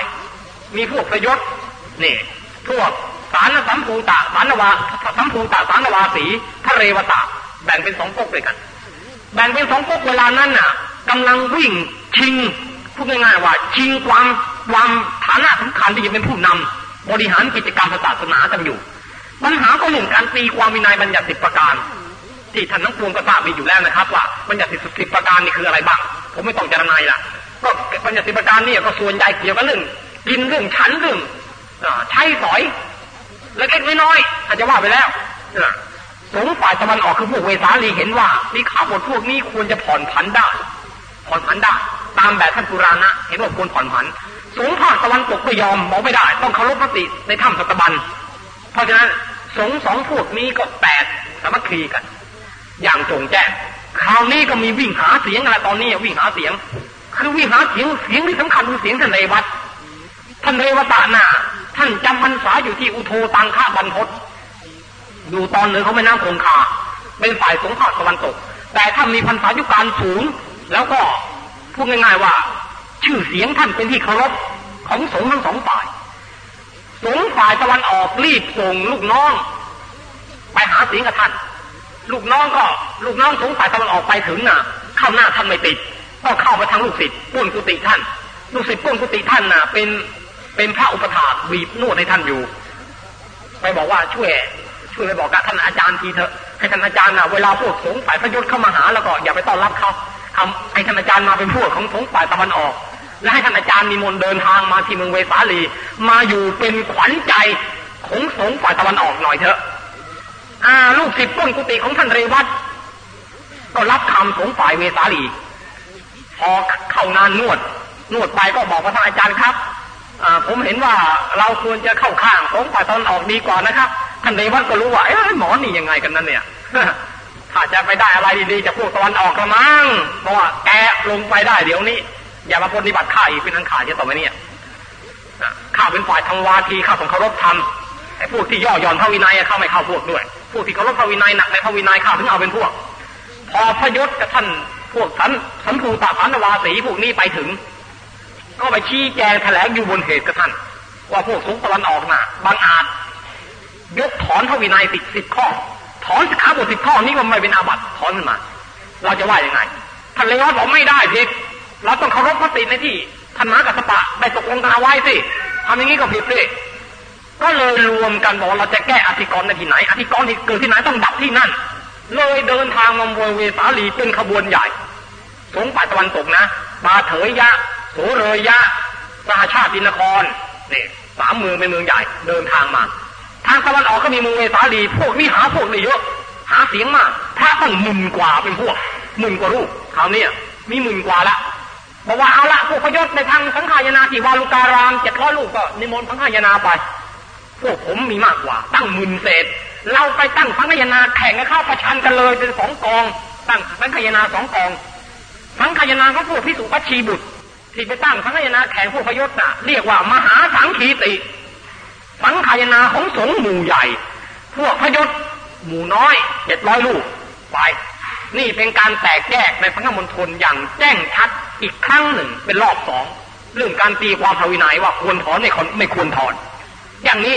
มีพวกประยศนี่พวกสารสัมภูตะสารนวาสัมภูตะสารนวาสีทะเรวตะแบ่งเป็นสองก๊กเลยกัน แบ่งเป็นสองก๊กเวลานั้นน่ะกำลังวิ่งชิง พูดง่ายๆว่าชิงความความฐานะสำคัญที่จะเป็นผู้นำบริหารกิจกรรมศาสนากันอยู่ ปัญหาก็หนึ่งการตีความวินัยบัญญัติสิบประการ ที่ท่านทั้งปวงก็ทราบมีอยู่แล้วนะครับ ว่าบัญญัติสิบประการนี่คืออะไรบ้าง ผมไม่ต้องจารณาละก็ปัญญาสิประการนี่ก็ส่วนใหญ่เกี่ยวกับเรื่องกินเรื่องฉันเรื่องใช้สอยเล็กๆน้อยๆอาจจะว่าไปแล้วสงฝ่ายตะวันออกคือพวกเวสาลีเห็นว่านี่ข่าวบทพวกนี้ควรจะผ่อนผันได้ผ่อนผันได้ ตามแบบท่านปุราณะเห็นว่าควรผ่อนผัน สงภาคตะวันตกไม่ยอมบอกไม่ได้ ต้องเคารพมติในถ้ำสัตบัน เพราะฉะนั้นสงสองพวกนี้ก็แตกสามัคคีกัน อย่างจงแจ้งคราวนี้ก็มีวิ่งหาเสียงอะไรตอนนี้วิ่งหาเสียง คือวิ่งหาเสียงเสียงที่สำคัญคือเสียงท่านเรวัตท่านเรวตานาท่านจำพรรษาอยู่ที่อุโทตังค่าบรรพศอยู่ตอนเหนือเขาไม่น้ำคงคาเป็นฝ่ายสงฆ์ภาคตะวันตก แต่ท่านมีพรรษายุการสูง แล้วก็ พูดง่ายๆว่า ชื่อเสียงท่านเป็นที่เคารพของสงฆ์ทั้งสองฝ่าย สงฆ์ฝ่ายตะวันออกรีบส่งลูกน้อง ไปหาเสียงกับท่าน ลูกน้องก็ ลูกน้องสงฆ์ฝ่ายตะวันออกไปถึงน่ะ เข้าหน้าท่านไม่ติด ก็เข้าไปทางลูกศิษย์ปุ้นกุฏิท่าน ลูกศิษย์ปุ้นกุฏิท่านน่ะ เป็นเป็นพระอุปถาบีบนวดให้ท่านอยู่ ไปบอกว่าช่วย ช่วยไปบอกกับท่านอาจารย์ทีเถอะให้ท่านอาจารย์น่ะเวลาพวกสงฆ์ฝ่ายพระยศเข้ามาหาแล้วก็อย่าไปต้อนรับเขา ทำให้ท่านอาจารย์มาเป็นพวกของสงฆ์ฝ่ายตะวันออก และให้ท่านอาจารย์มีมนเดินทางมาที่เมืองเวสาลี มาอยู่เป็นขวัญใจของสงฆ์ฝ่ายตะวันออกหน่อยเถอะ อ่า ลูกศิษย์ก้นกุฏิของท่านเรวัตก็รับคำสงฆ์ฝ่ายเวสาลีพอเข้านานนวด นวดไปก็บอกว่าท่านอาจารย์ครับผมเห็นว่าเราควรจะเข้าข้างสงฆ์ฝ่ายตะวันออกดีกว่านะครับท่านเรวัตก็รู้ว่าเอ้หมอนี่ยังไงกันนั่นเนี่ย ถ้าจะไปได้อะไรดีๆจะพวกตะวันออกกระมังเพราะว่าแกลงไปได้เดี๋ยวนี้ อย่ามาปฏิบัติข้าอีกเป็นอันขาดจะต่อไปเนี่ยข้าเป็นฝ่ายทำวาทีข้าต้องเคารพธรรมไอ้พวกที่ย่อหย่อนพระวินัยเข้าไม่เข้าพวกด้วยพวกที่เคารพพระวินัยหนักในพระวินัยข้าถึงเอาเป็นพวก พอพยศกับท่านพวกสันสันภูตาสันวาสีพวกนี้ไปถึง ก็ไปชี้แจงแถลงอยู่บนเหตุกับท่านว่าพวกสงฆ์ตะวันออกน่ะบางอาจยกถอนพระวินัยสิบสิบข้อ ถอนสิขาบทสิบข้อนี้มันไม่เป็นอาบัติถอนมันมา เราจะว่ายังไงท่านเลว่าบอกไม่ได้ผิดเราต้องเคารพมติในที่ท่านมากัสปะได้ตกลงกันเอาไว้สิทำอย่างนี้ก็ผิดสิก็เลยรวมกันบอกเราจะแก้อธิกรณ์ในที่ไหนอธิกรณ์ที่เกิดที่ไหนต้องดับที่นั่น เลยเดินทางมาเวสาลีเป็นขบวนใหญ่ สงฝ่ายตะวันตกนะปาเถยยะ โสเรยยะสหชาติดินครนี่สามเมืองเป็นเมืองใหญ่ เดินทางมา ทางตะวันออกก็มีมืองเวสาลีพวกนี้หาพวกนี้เยอะหาเสียงมากพระต้องหมื่นกว่าเป็นพวกหมื่นกว่ารูปคราวนี้มีหมื่นกว่าละบอกว่าเอาละพวกพยศในทางสังขายนาที่วาลุการามเจ็ดร้อยลูกก็นิมนต์สังขายนาไป พวกผมมีมากกว่า ตั้งหมื่นเศษ เราไปตั้งสังขายนาแข่งกันเข้าประชันกันเลยเป็นสองกอง ตั้งสังขายนาสองกอง สังขายนาของพวกพิสุปัชีบุตร ที่ไปตั้งสังขายนาแข่งพวกพยศน่ะเรียกว่ามหาสังคีติ สังขายนาของสงหมู่ใหญ่ พวกพยศหมู่น้อยเจ็ดร้อยลูกไป นี่เป็นการแตกแยกในพระมณฑลอย่างแจ้งชัดอีกครั้งหนึ่งเป็นรอบสองเรื่องการตีความภาวินัยว่าควรถอนไม่ไม่ควรถอน อย่างนี้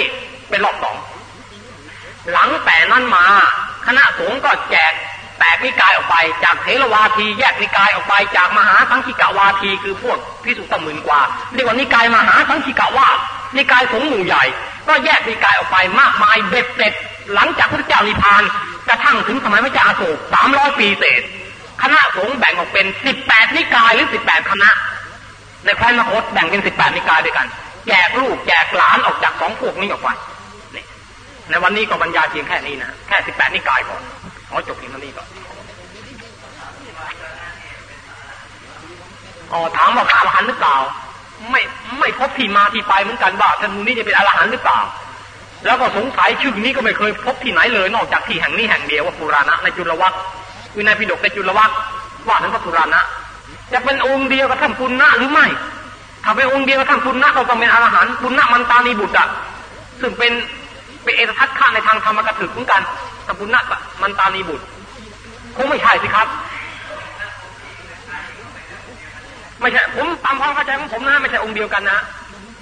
เป็นรอบสองหลังแต่นั้นมา คณะสงฆ์ก็แจก แตกนิกายออกไป จากเทรวาทีแยกนิกายออกไป จากมหาสังคิกาวาทีคือพวกพิสุตหมื่นกว่าเรียกว่านิกายมหาสังคิกาวานิกายสงหมู่ใหญ่ ก็แยกนิกายออกไปมากมายเบ็ดเสร็จหลังจากพระเจ้านิพพานกระทั่งถึงสมัยพระเจ้าอโศกสามร้อยปีเศษคณะสงฆ์แบ่งออกเป็นสิบแปดนิกายหรือสิบแปดคณะ ในแคว้นมคตแบ่งเป็นสิบแปดนิกายด้วยกันแจกลูกแจกหลานออกจากสองพวกนี้ออกไปในวันนี้ก็บรรยายเพียงแค่นี้นะแค่สิบแปดนิกายก่อน ขอจบเพียงเท่านี้ก่อนอ๋อถามว่าอรหันต์หรือเปล่า ไม่ไม่พบที่มาที่ไปเหมือนกันว่าท่านมูนี้จะเป็นอรหันต์หรือเปล่า แล้วก็สงสัยชื่อนี้ก็ไม่เคยพบที่ไหนเลย นอกจากที่แห่งนี้แห่งเดียวว่าปุราณะในจุลวัควินัยพิดกในจุลวัคว่าถึงพระปุราณะจะเป็นองค์เดียวกับท่านปุณณะหรือไม่ ถ้าเป็นองค์เดียวกับท่านปุณณะก็ต้องเป็นอรหันต์ปุณณะมันตานีบุตรอะซึ่งเป็นเป็นเอตทัศน์ข้าในทางธรรมกถึกเหมือนกัน ท่านปุณณะมันตานีบุตรคงไม่ใช่สิครับ ไม่ใช่ผมตามความเข้าใจของผมนะไม่ใช่องค์เดียวกันนะ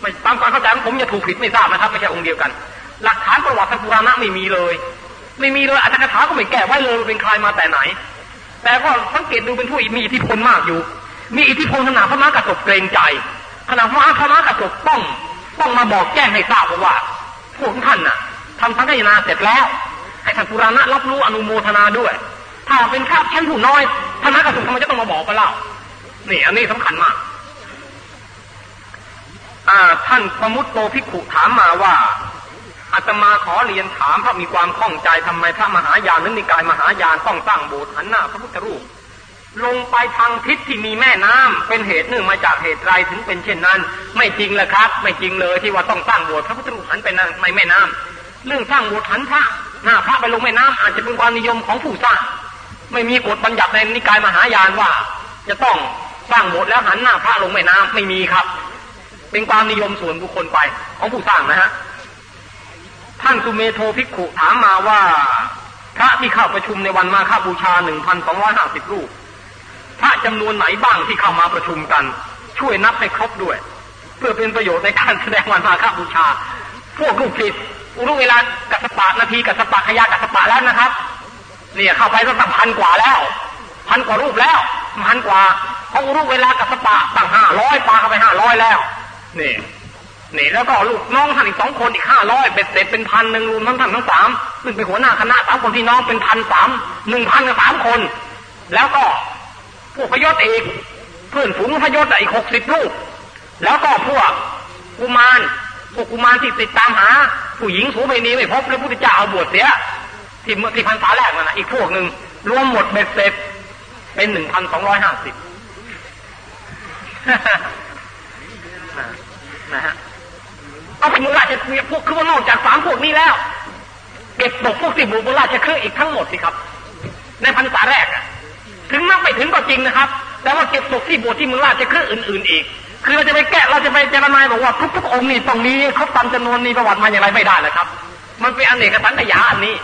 ไม่ตามความเข้าใจของผมจะถูกผิดไม่ทราบนะครับ ไม่ใช่องค์เดียวกัน หลักฐานประวัติทางปุราณะไม่มีเลย ไม่มีเลยอาจารย์คาถาก็ไม่แก้ไว้เลยเป็นใครมาแต่ไหน แต่ก็สังเกตดูเป็นผู้มีอิทธิพลมากอยู่ มีอิทธิพลขนาดพระมหากระสบเกรงใจขนาดพระมหากระสบต้องต้องมาบอกแจ้งให้ทราบว่าพวกท่านน่ะทำสังฆนาเสร็จแล้ว ให้ท่านปุราณะรับรู้อนุโมทนาด้วย ถ้าเป็นข้าชั้นผู้น้อยพระมหากระสบทำไมจะต้องมาบอกไปเล่านี่ อันนี้สำคัญมากท่านสมุตโตพิกขุถามมาว่าอาตมาขอเรียนถามพระมีความข้องใจทำไมพระมหายานนึกนิกายมหายานต้องตั้งโบสถ์หันหน้าพระพุทธรูป ลงไปทางทิศที่มีแม่น้ำเป็นเหตุหนึ่งมาจากเหตุไรถึงเป็นเช่นนั้น ไม่จริงเลยครับ ไม่จริงเลยที่ว่าต้องตั้งโบสถ์พระพุทธรูปหันไปในแม่น้ำ เรื่องสร้างโบสถ์หันพระหน้าพระไปลงแม่น้ำอาจจะเป็นความนิยมของผู้สร้างไม่มีกฎบัญญัติในนิกายมหายานว่า จะต้องสร้างโบสถ์แล้วหันหน้าพระลงแม่น้ำไม่มีครับ เป็นความนิยมส่วนบุคคลไปของผู้สร้างนะฮะท่านสุเมโทภิกขุถามมาว่า พระที่เข้าประชุมในวันมาฆบูชาหนึ่งพันสองร้อยห้าสิบรูปพระจำนวนไหนบ้างที่เข้ามาประชุมกัน ช่วยนับให้ครบด้วย เพื่อเป็นประโยชน์ในการแสดงวันมาฆบูชา พวกลูกศิษย์ รู้เวลากัสปะนาทีกัสปะขยากัสปะแล้วนะครับ เนี่ยเข้าไปก็สักพันกว่าแล้ว พันกว่ารูปแล้วพันกว่าเขารู้เวลากับสปะตั้งห้าร้อยปลาเข้าไปห้าร้อยแล้วนี่นี่แล้วก็ลูกน้องท่านอีกสองคนอีกห้าร้อยเป็นเสร็จเป็นพันหนึ่งรวมทั้งท่านทั้งสามซึ่งเป็นหัวหน้าคณะสามคนพี่น้องเป็นพันสามหนึ่งพันกับสามคน แล้วก็ผู้พยศอีกเพื่อนฝูงพยศอีกหกสิบลูกแล้วก็พวกกุมารพวกกุมารที่ติดตามหา ผู้หญิงสูเมนีไม่พบแล้วพุทธเจ้าเอาบวชเสียที่เมื่อที่พันษาแรกนั่นนะอีกพวกหนึ่งรวมหมดเบ็ดเสร็จเป็นหนึ่งพันสองร้อยห้าสิบนะฮะเอาเป็นลราชเนียพวกคือว่านอกจากสามพวกนี้แล้ว เก็บตกพวกที่บุมูลราชคืออีกทั้งหมดสิครับ ในพรรษาแรกอะถึงนับไปถึงก็จริงนะครับ แต่ว่าเก็บตกที่บวชที่เมืองราชคืออื่น ๆ อีก คือเราจะไปแกะเราจะไปเจรนายบอกว่าทุกๆองค์นี่ตรงนี้เขาตามจำนวนนี้ประวัติมาอย่างไรไม่ได้เลยครับ มันเป็นอเนกสัญญาอันนี้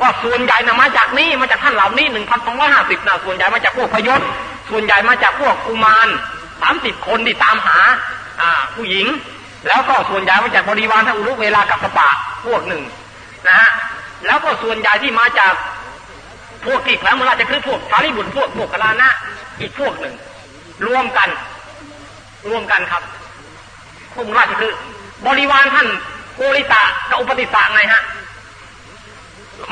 ว่าส่วนใหญ่นะมาจากนี้มาจากท่านเหล่านี้หนึ่งพันสองร้อยห้าสิบนะส่วนใหญ่มาจากพวกพยศส่วนใหญ่มาจากพวกกุมารสามสิบคนที่ตามหา อ่า ผู้หญิง แล้วก็ส่วนใหญ่มาจากบริวารท่านอุลุเวลากับสปะพวกหนึ่งนะฮะแล้วก็ส่วนใหญ่ที่มาจากพวกที่แขวงมราชคือพวกสารีบุตรพวกพวกกลานะอีกพวกหนึ่ง รวมกัน รวมกันครับพวกราชคือบริวารท่านโกริตะกับอุปติสะไงฮะ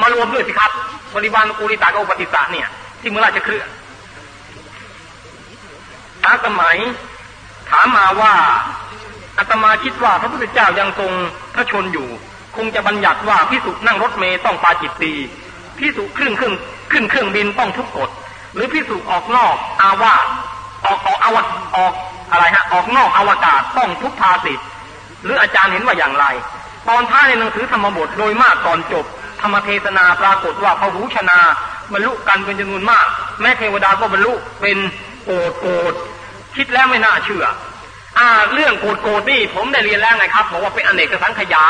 มารวมด้วยสิครับ บริวารโกริตะกับอุปติสะเนี่ย ที่เมืองราชคือท้าสมัย ถามมาว่าอาตมาคิดว่าพระพุทธเจ้ายังทรงพระชนอยู่ คงจะบัญญัติว่าพิสุนั่งรถเมย์ต้องปาจิตตีพิสุขึ้นเครื่องขึ้นเครื่องบินต้องทุกกฎหรือพิสุออกนอกอาวาส ออกออกอวออกอะไรฮะออกนอกอวกาศต้องทุกภาสิทธ์หรืออาจารย์เห็นว่าอย่างไร ตอนท้ายในหนังสือธรรมบทโดยมากก่อนจบ ธรรมเทศนาปรากฏว่าพระหูชนาบรรลุกันเป็นจำนวนมาก แม้เทวดาก็บรรลุเป็นโกรธโกรธคิดแล้วไม่น่าเชื่ออ่าเรื่องโกรธโกรธนี่ผมได้เรียนแล้วไงครับบอกว่าเป็นอเนกสังขยา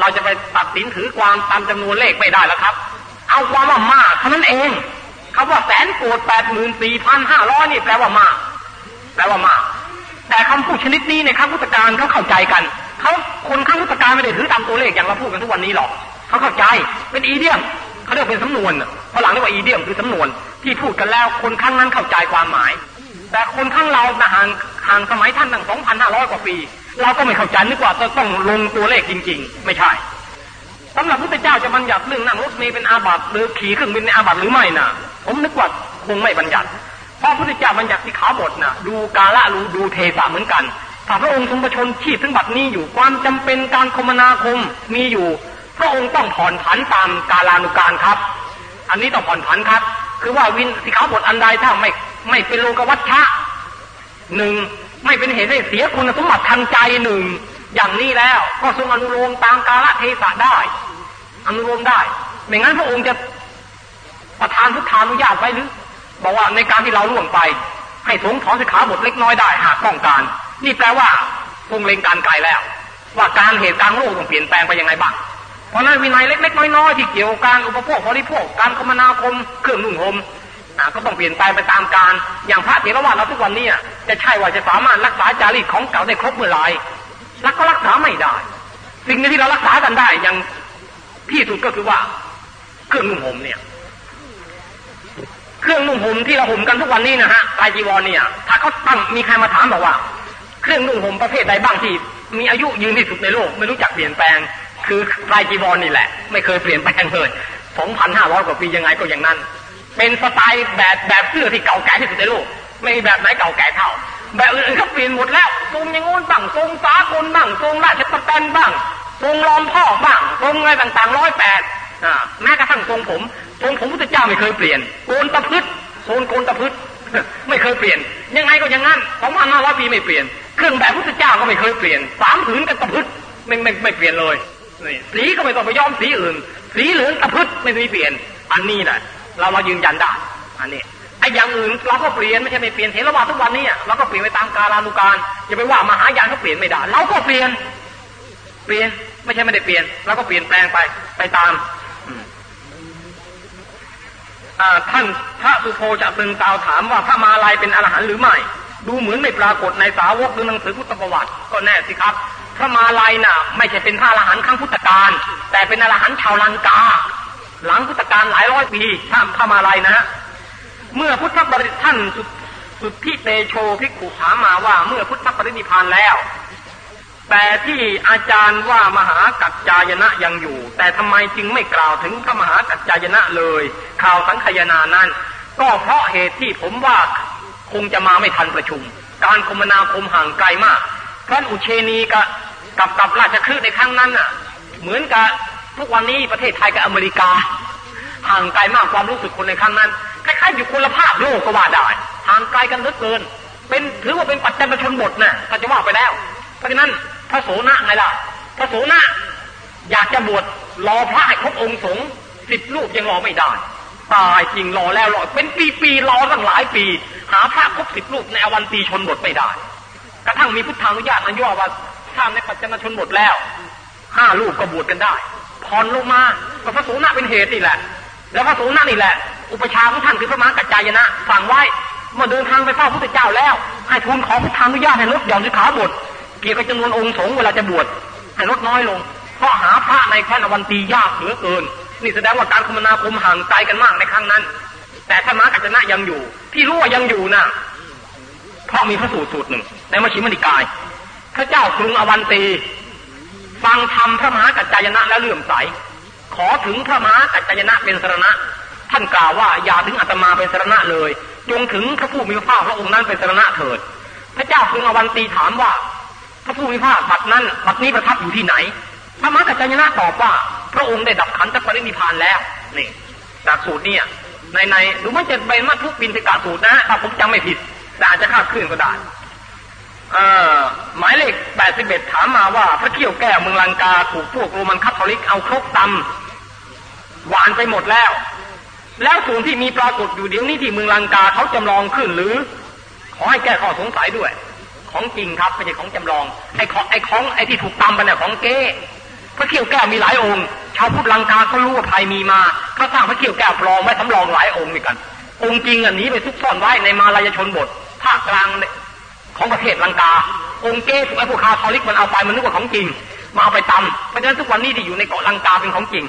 เราจะไปตัดสินถือความตามจำนวนเลขไม่ได้แล้วครับ เอาความว่ามากเท่านั้นเอง คำว่าแสนโกรธแปดหมื่นสี่พันห้าร้อยนี่แปลว่ามาก แปลว่ามาก แต่คำพูดชนิดนี้ในข้างพุทธการเขาเข้าใจกันเขาคนข้างพุทธการไม่ได้ถือตามตัวเลขอย่างเราพูดกันทุกวันนี้หรอกเขาเข้าใจเป็นอีเดียมเขาเรียกเป็นสำนวนเพราะหลังเรียกว่าอีเดียมคือสำนวนที่พูดกันแล้วคนข้างนั้นเข้าใจความหมาย แต่คนข้างเราห่างห่างสมัยท่านตั้งสองพันห้าร้อยกว่าปี เราก็ไม่เข้าใจนึกว่าจะต้องลงตัวเลขจริง ๆ ไม่ใช่ สำหรับพระเจ้าจะบัญญัติเรื่องนั่งรถเมล์เป็นอาบัติหรือขี่เครื่องบินในอาบัติหรือไม่นะผมนึกว่าคงไม่บัญญัติเพราะพระเจ้าบัญญัติที่ขาบทนะดูกาละรู้ดูเทสะเหมือนกันถ้าพระองค์ทรงประชนชีพถึงบัดนี้อยู่ความจำเป็นการคมนาคมมีอยู่ พระองค์ต้องผ่อนผันตามกาลานุการครับ อันนี้ต้องผ่อนผันครับ คือว่าวินสิขาบทอันใดถ้าไม่ไม่เป็นโลกวัชชะหนึ่งไม่เป็นเหตุให้เสียคุณสมบัติทางใจหนึ่ง อย่างนี้แล้วก็ทรงอนุโลมตามกาลเทศะได้อนุโลมได้ ไม่งั้นพระองค์จะประทานพุทธานุญาตไว้หรือบอกว่าในการที่เราล่วงไป ให้สงถอนสิขาบทเล็กน้อยได้หากต้องการ นี่แปลว่าทรงเล็งการไกลแล้ว ว่าการเหตุการณ์โลกต้องเปลี่ยนแปลงไปยังไงบ้างเพราะนั้นวินัยเล็กๆน้อยๆที่เกี่ยวกับการอุปโภคบริโภคการคมนาคมเครื่องนุ่งห่มก็ต้องเปลี่ยนแปลงไปตามการ อย่างพระเถรวาทเราทุกวันนี้จะใช่ว่าจะสามารถรักษาจารีตของเก่าได้ครบเมื่อไร รักก็รักษาไม่ได้ สิ่งที่เรารักษากันได้ย่างที่สุดก็คือว่า เครื่องนุ่งห่มเนี่ย เครื่องนุ่งห่มที่เราห่มกันทุกวันนี้นะฮะตายจีวรเนี่ย ถ้าเขาตั้งมีใครมาถามบอกว่า เครื่องนุ่งห่มประเภทใดบ้างที่ มีอายุยืนที่สุดในโลก ไม่รู้จักเปลี่ยนแปลง คือตายจีวรนี่แหละ ไม่เคยเปลี่ยนแปลงเลยสองพันห้าร้อยกว่าปียังไงก็อย่างนั้น เป็นสไตล์แบบแบบเสื้อที่เก่าแก่ที่สุดในโลก ไม่มีแบบไหนเก่าแก่เท่า แบบอื่นเขาเปลี่ยนหมดแล้วทรงยังงูนบ้างทรงสากลบ้างทรงราชประกันบ้างทรงล้อมพ่อบ้างทรงอะไรต่างๆร้อยแปดแม้กระทั่งทรงผมทรงผมพุทธเจ้าไม่เคยเปลี่ยนโกนตะพืชทรงโกนตะพืชไม่เคยเปลี่ยน ยังไงก็อย่างนั้นสองพันห้าร้อยปีไม่เปลี่ยน เครื่องแบบพุทธเจ้าก็ไม่เคยเปลี่ยนสามผืนกันตะพืชไม่ไม่ไม่เปลี่ยนเลยสีก็ไม่ต้องไปย้อมสีอื่น สีเหลืองตะพืชไม่มีเปลี่ยน อันนี้แหละเรามายืนยันได้อันนี้ ไอ้อย่างอื่นเราก็เปลี่ยนไม่ใช่ไม่เปลี่ยนเห็นแล้วว่าทุกวันนี้เราก็เปลี่ยนไปตามกาลานุการอย่าไปว่ามหายานเขาเปลี่ยนไม่ได้เราก็เปลี่ยน เปลี่ยนไม่ใช่ไม่ได้เปลี่ยนเราก็เปลี่ยนแปลงไปไปตามท่านพระสุโธจะตึงกล่าวถามว่าพระมาลายเป็นอรหันต์หรือไม่ดูเหมือนไม่ปรากฏในสาวกหรือหนังสือพุทธประวัติ ก็แน่สิครับ พระมาลายน่ะ ไม่ใช่เป็นพระอรหันต์ครั้งพุทธกาลแต่เป็นอรหันต์ชาวลังกา หลังพุทธกาลหลายร้อยปีถ้าพระมาลายนะ เมื่อพุทธบริท่านสุสุทธิเตโชภิกขุถามมาว่าเมื่อพุทธปรินิพานแล้ว แต่ที่อาจารย์ว่ามหากัจจายนะยังอยู่ แต่ทำไมจึงไม่กล่าวถึงพระมหากัจจายนะเลย ข่าวสังขยานานั้น ก็เพราะเหตุที่ผมว่าคงจะมาไม่ทันประชุม การคมนาคมห่างไกลมากพระอุเชนีกับกับกับราชคฤห์ในครั้งนั้นน่ะ เหมือนกับทุกวันนี้ประเทศไทยกับอเมริกา ห่างไกลมากความรู้สึกคนในครั้งนั้นคล้ายๆอยู่คนละภาพโลกก็ว่าได้ห่างไกลกันเหลือเกิน เป็นถือว่าเป็นปัจจัยประชนบทนะถ้าจะว่าไปแล้ว เพราะฉะนั้นพระโสนะไงล่ะพระโสนะอยากจะบวชรอพระครบองค์สงฆ์สิบรูปยังรอไม่ได้ตายจริงรอแล้วรอเป็นปีๆรอตั้งหลายปี หาพระครบสิบรูปในอวันตีชนบทไม่ได้ กระทั่งมีพุทธานุญาตอันย่อว่าถ้าในปัจจัยชนบทแล้วห้าลูกก็บวชกันได้ผ่อนลงมาก็พระโสนะเป็นเหตุนี่แหละ แล้วพระโสนะนี่แหละ อุปชาของท่านคือพระมหากัจจายนะสั่งไว้เมื่อเดินทางไปเฝ้าพระพุทธเจ้าแล้ว ให้ทูลขอพุทธานุญาตให้ลดหย่อนสิขาบทเกี่ยวกับจำนวนองค์สงฆ์เวลาจะบวชให้ลดน้อยลง เพราะหาพระในแคว้นวันตียากเหลือเกิน นี่แสดงว่าการคมนาคมห่างไกลกันมากในครั้งนั้น แต่ธรรมะกัจจนะยังอยู่ ที่รู้ว่ายังอยู่นะเพราะมีพระสูตรสูตรหนึ่งในมชิมนิกาย พระเจ้ากรุงอวันตีฟังธรรมพระมหากัจจายนะแล้วเลื่อมใส ขอถึงพระมหากัจจายนะเป็นสรณะ ท่านกล่าวว่าอย่าถึงอาตมาเป็นสรณะเลย จงถึงพระผู้มีพระภาคพระองค์นั้นเป็นสรณะเถิด พระเจ้ากรุงอวันตีถามว่า พระผู้มีพระภาคบัดนั้นบัดนี้ประทับอยู่ที่ไหน พระมหากัจจายนะตอบว่าพระองค์ได้ดับขันธปรินิพานแล้วนี่จากสูตรเนี่ยในในดูไม่จะเป็นมัทุกปินทิกาสูตรนะถ้าผมจำไม่ผิดแต่อาจจะคาดเคลื่อนก็ได้ หมายเลข81ถามมาว่า พระเขี้ยวแก้วเมืองลังกาถูกพวกโรมันคาทอลิกเอาครกตำหวานไปหมดแล้ว แล้วส่วนที่มีปรากฏอยู่เดี๋ยวนี้ที่เมืองลังกาเขาจำลองขึ้นหรือ ขอให้แก้ข้อสงสัยด้วย ของจริงครับไม่ใช่ของจำลองไอ้ของไอ้ของไอ้ที่ถูกตำไปเนี่ยของเก้พระเขี้ยวแก้วมีหลายองค์ ชาวพุทธลังกาเขารู้ว่าภัยมีมาเขาสร้างพระเขี้ยวแก้วปลอมไว้สำรองหลายองค์ด้วยกัน องค์จริงอันนี้ไปซุกซ่อนไว้ในมาลายชนบทภาคกลาง ของประเทศลังกา องค์เก้ถูกไอ้พวกคาทอลิกมันเอาไปมันนึกว่าของจริงมาเอาไปตำเพราะฉะนั้นทุกวันนี้ที่อยู่ในเกาะลังกาเป็นของจริง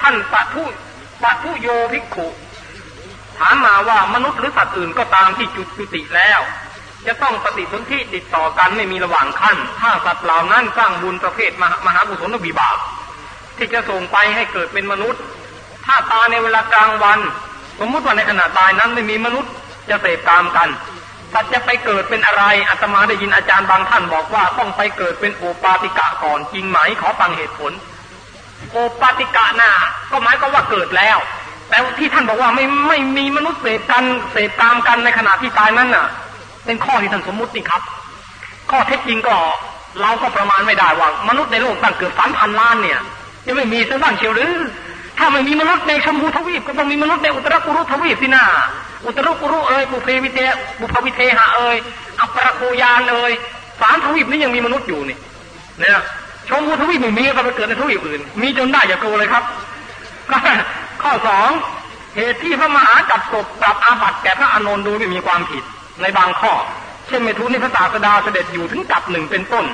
ท่านปัทุปัทุโยภิกขุถามมาว่ามนุษย์หรือสัตว์อื่นก็ตามที่จุดจุติแล้ว จะต้องปฏิสนธิติดต่อกันไม่มีระหว่างขั้น ถ้าสัตว์เหล่านั้นสร้างบุญประเภทมหามหาบุศลบิบาที่จะส่งไปให้เกิดเป็นมนุษย์ ถ้าตาในเวลากลางวัน สมมติว่าในขณะตายนั้นไม่มีมนุษย์จะเสพกามกันถ้าจะไปเกิดเป็นอะไรอาตมาได้ยินอาจารย์บางท่านบอกว่าต้องไปเกิดเป็นโอปาติกะก่อนจริงไหมขอฟังเหตุผล โอปาติกะน่ะก็หมายก็ว่าเกิดแล้ว แต่ที่ท่านบอกว่าไม่ไม่มีมนุษย์เสพกันเสพกามกันในขณะที่ตายนั้นน่ะ เป็นข้อที่ท่านสมมุตินี่ครับ ข้อเท็จจริงก็เราก็ประมาณไม่ได้ว่ามนุษย์ในโลกตั้งเกิดสามพันล้านเนี่ยยังไม่มีสักบ้างเชียวหรือ ถ้าไม่มีมนุษย์ในชมพูทวีปก็ต้องมีมนุษย์ในอุตรกุรุทวีปสินะอุตรกุรุเอ่ยบุเพวิเทบุพวิเทหะเอ่ยอัปรโคยานเอ่ยสามทวีปนี้ยังมีมนุษย์อยู่นี่เนี่ยชมพูทวีปไม่มีก็ไปเกิดในทวีปอื่น มีจนได้อย่าโกเลยครับข้อสองเหตุที่พระมหาจับศพกับอาบัติแก่พระอานนท์ดูไม่มีความผิดในบางข้อ เช่นเมทุนในพระศาสดาเสด็จอยู่ถึงกับหนึ่งเป็นต้น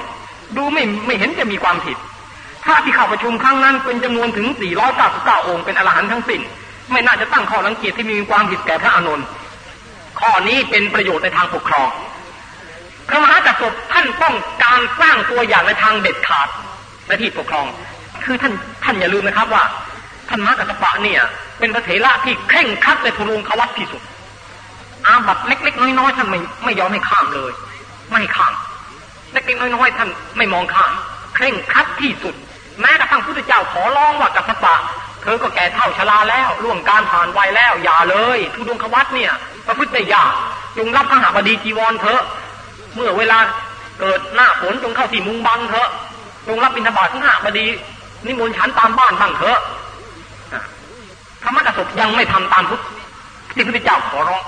ดูไม่ไม่เห็นจะมีความผิด พระที่เข้าประชุมครั้งนั้นเป็นจำนวนถึง 499 องค์เป็นอรหันต์ทั้งสิ้น ไม่น่าจะตั้งข้อรังเกียจที่มีความผิดแก่พระอานนท์ข้อนี้เป็นประโยชน์ในทางปกครอง พระมหาจักรพรรดิท่านต้องการสร้างตัวอย่างในทางเด็ดขาดในที่ปกครอง คือท่านท่านอย่าลืมนะครับว่าท่านมหากัสปะเนี่ย เป็นพระเถระที่เคร่งครัดในทุรงควัตที่สุด อาบัตเล็กๆน้อยๆท่านไม่ไม่ยอมให้ข้ามเลย ไม่ข้ามเล็กๆน้อยๆท่านไม่มองข้าม เคร่งครัดที่สุด แม้กระทั่งพุทธเจ้าขอร้องว่ากัสปะเธอก็แก่เท่าชราแล้วล่วงการผ่านวัยแล้ว อย่าเลยทุดงควัตเนี่ยประพฤติได้ยากจงรับพระหาบดีจีวรเถอะ เมื่อเวลาเกิดหน้าฝนจงเข้าที่มุงบังเถอะจงรับบิณฑบาตทั้งหาบดี นิมนต์ฉันตามบ้านบ้างเถอะธรรมกสบยังไม่ทำตามพุทธที่พุทธเจ้าขอร้อง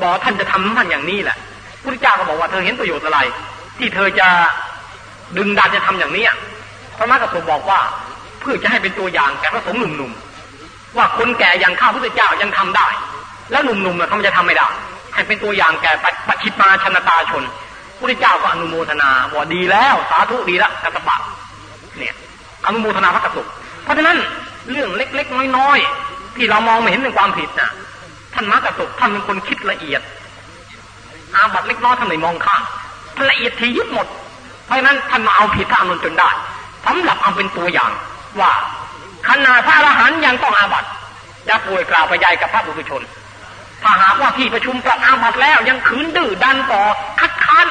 บอกท่านจะทำท่านอย่างนี้แหละพุทธเจ้าก็บอกว่าเธอเห็นประโยชน์อะไร ที่เธอจะดึงดันจะทำอย่างนี้ พระมหากษัตริย์บอกว่า เพื่อจะให้เป็นตัวอย่างแก่พระสงฆ์หนุ่มๆว่าคนแก่อย่างข้าพุทธเจ้ายังทำได้ แล้วหนุ่มๆน่ะทำจะทำไม่ได้ให้เป็นตัวอย่างแก่ปัจฉิมาชนตาชนพุทธเจ้าก็อนุโมทนาว่าดีแล้วสาธุดีละกัตบะเนี่ยอนุโมทนาพระกษัตริย์เพราะฉะนั้นเรื่องเล็กๆน้อยๆที่เรามองไม่เห็นเป็นความผิดนะท่านมากระตุท่านเป็นคนคิดละเอียด อาบัตเล็กน้อยท่านไม่มองข้ามละเอียดทียิบหมด เพราะฉะนั้นท่านมาเอาผิดท่านอนุนจนได้ สำหรับเอาเป็นตัวอย่างว่าขณะพระอรหันยังต้องอาบัติจะป่วยกล่าวไปยายกับพระบุตรชน ถ้าหากว่าที่ประชุมปรับอาบัตแล้วยังขืนดื้อดันต่อคัดค้าน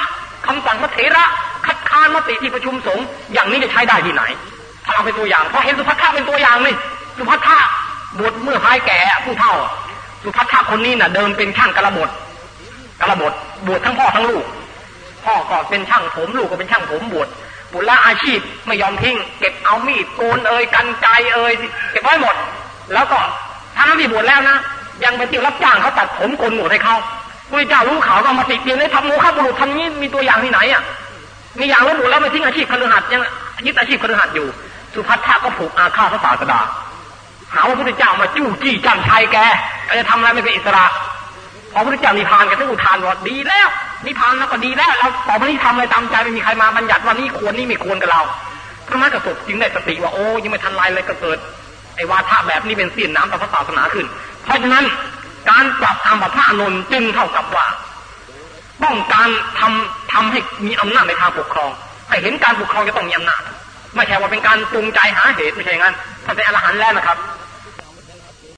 คำสั่งพระเถระคัดค้านมติที่ประชุมสงฆ์อย่างนี้จะใช้ได้ที่ไหนถ้าเอาเป็นตัวอย่างเพราะเห็นสุภัททะเป็นตัวอย่างนี่สุภัททะบวชเมื่อพายแก่ผู้เฒ่า สุภัททะคนนี้น่ะเดิมเป็นช่างกระบดกระบดบวชทั้งพ่อทั้งลูกพ่อก็เป็นช่างผมลูกก็เป็นช่างผมบวช บวชละอาชีพไม่ยอมทิ้ง เก็บเอามีดโกนเอ่ยกันไกเอ่ยเก็บไว้หมด แล้วก็ถ้านั้นที่บวชแล้วนะยังไปเที่ยวรับจ้างเขาตัดผมโกนหนวดให้เขาพระเจ้ารู้ข่าวก็มาติดเตียงเลยทำโมฆะบุรุษทำนี้มีตัวอย่างที่ไหนอะมีอย่างลบหลู่แล้วไม่ทิ้งอาชีพคฤหัสถ์ยังยึดอาชีพคฤหัสถ์อยู่ สุภัททะก็ผูกอาฆาตพระศาสดาหาว่าพระพุทธเจ้ามาจู้จี้จันชัยแกจะทำอะไรไม่เป็นอิสระ พอพระพุทธเจ้านิพพานแกต้องอุทานว่าดีแล้ว นิพพานแล้วก็ดีแล้วเราต่อไปนี้ทำอะไรตามใจไม่มีใครมาบัญญัติว่านี่ควรนี่ไม่ควรกับเราพระมหากระสบจึงได้สติว่าโอ้ยังไม่ทันไรเลยก็เกิดไอ้วาทะแบบนี้เป็นเสี้ยนน้ำต่อพระศาสนาขึ้น เพราะฉะนั้นการปรับตามพระอานนจึงเท่ากับว่าต้องการทำทำให้มีอำนาจในทางปกครองให้เห็นการปกครองจะต้องมีอำนาจไม่ใช่ว่าเป็นการปรุงใจหาเหตุไม่ใช่อย่างนั้นท่าเป็นอรหันต์แล้วนะครับ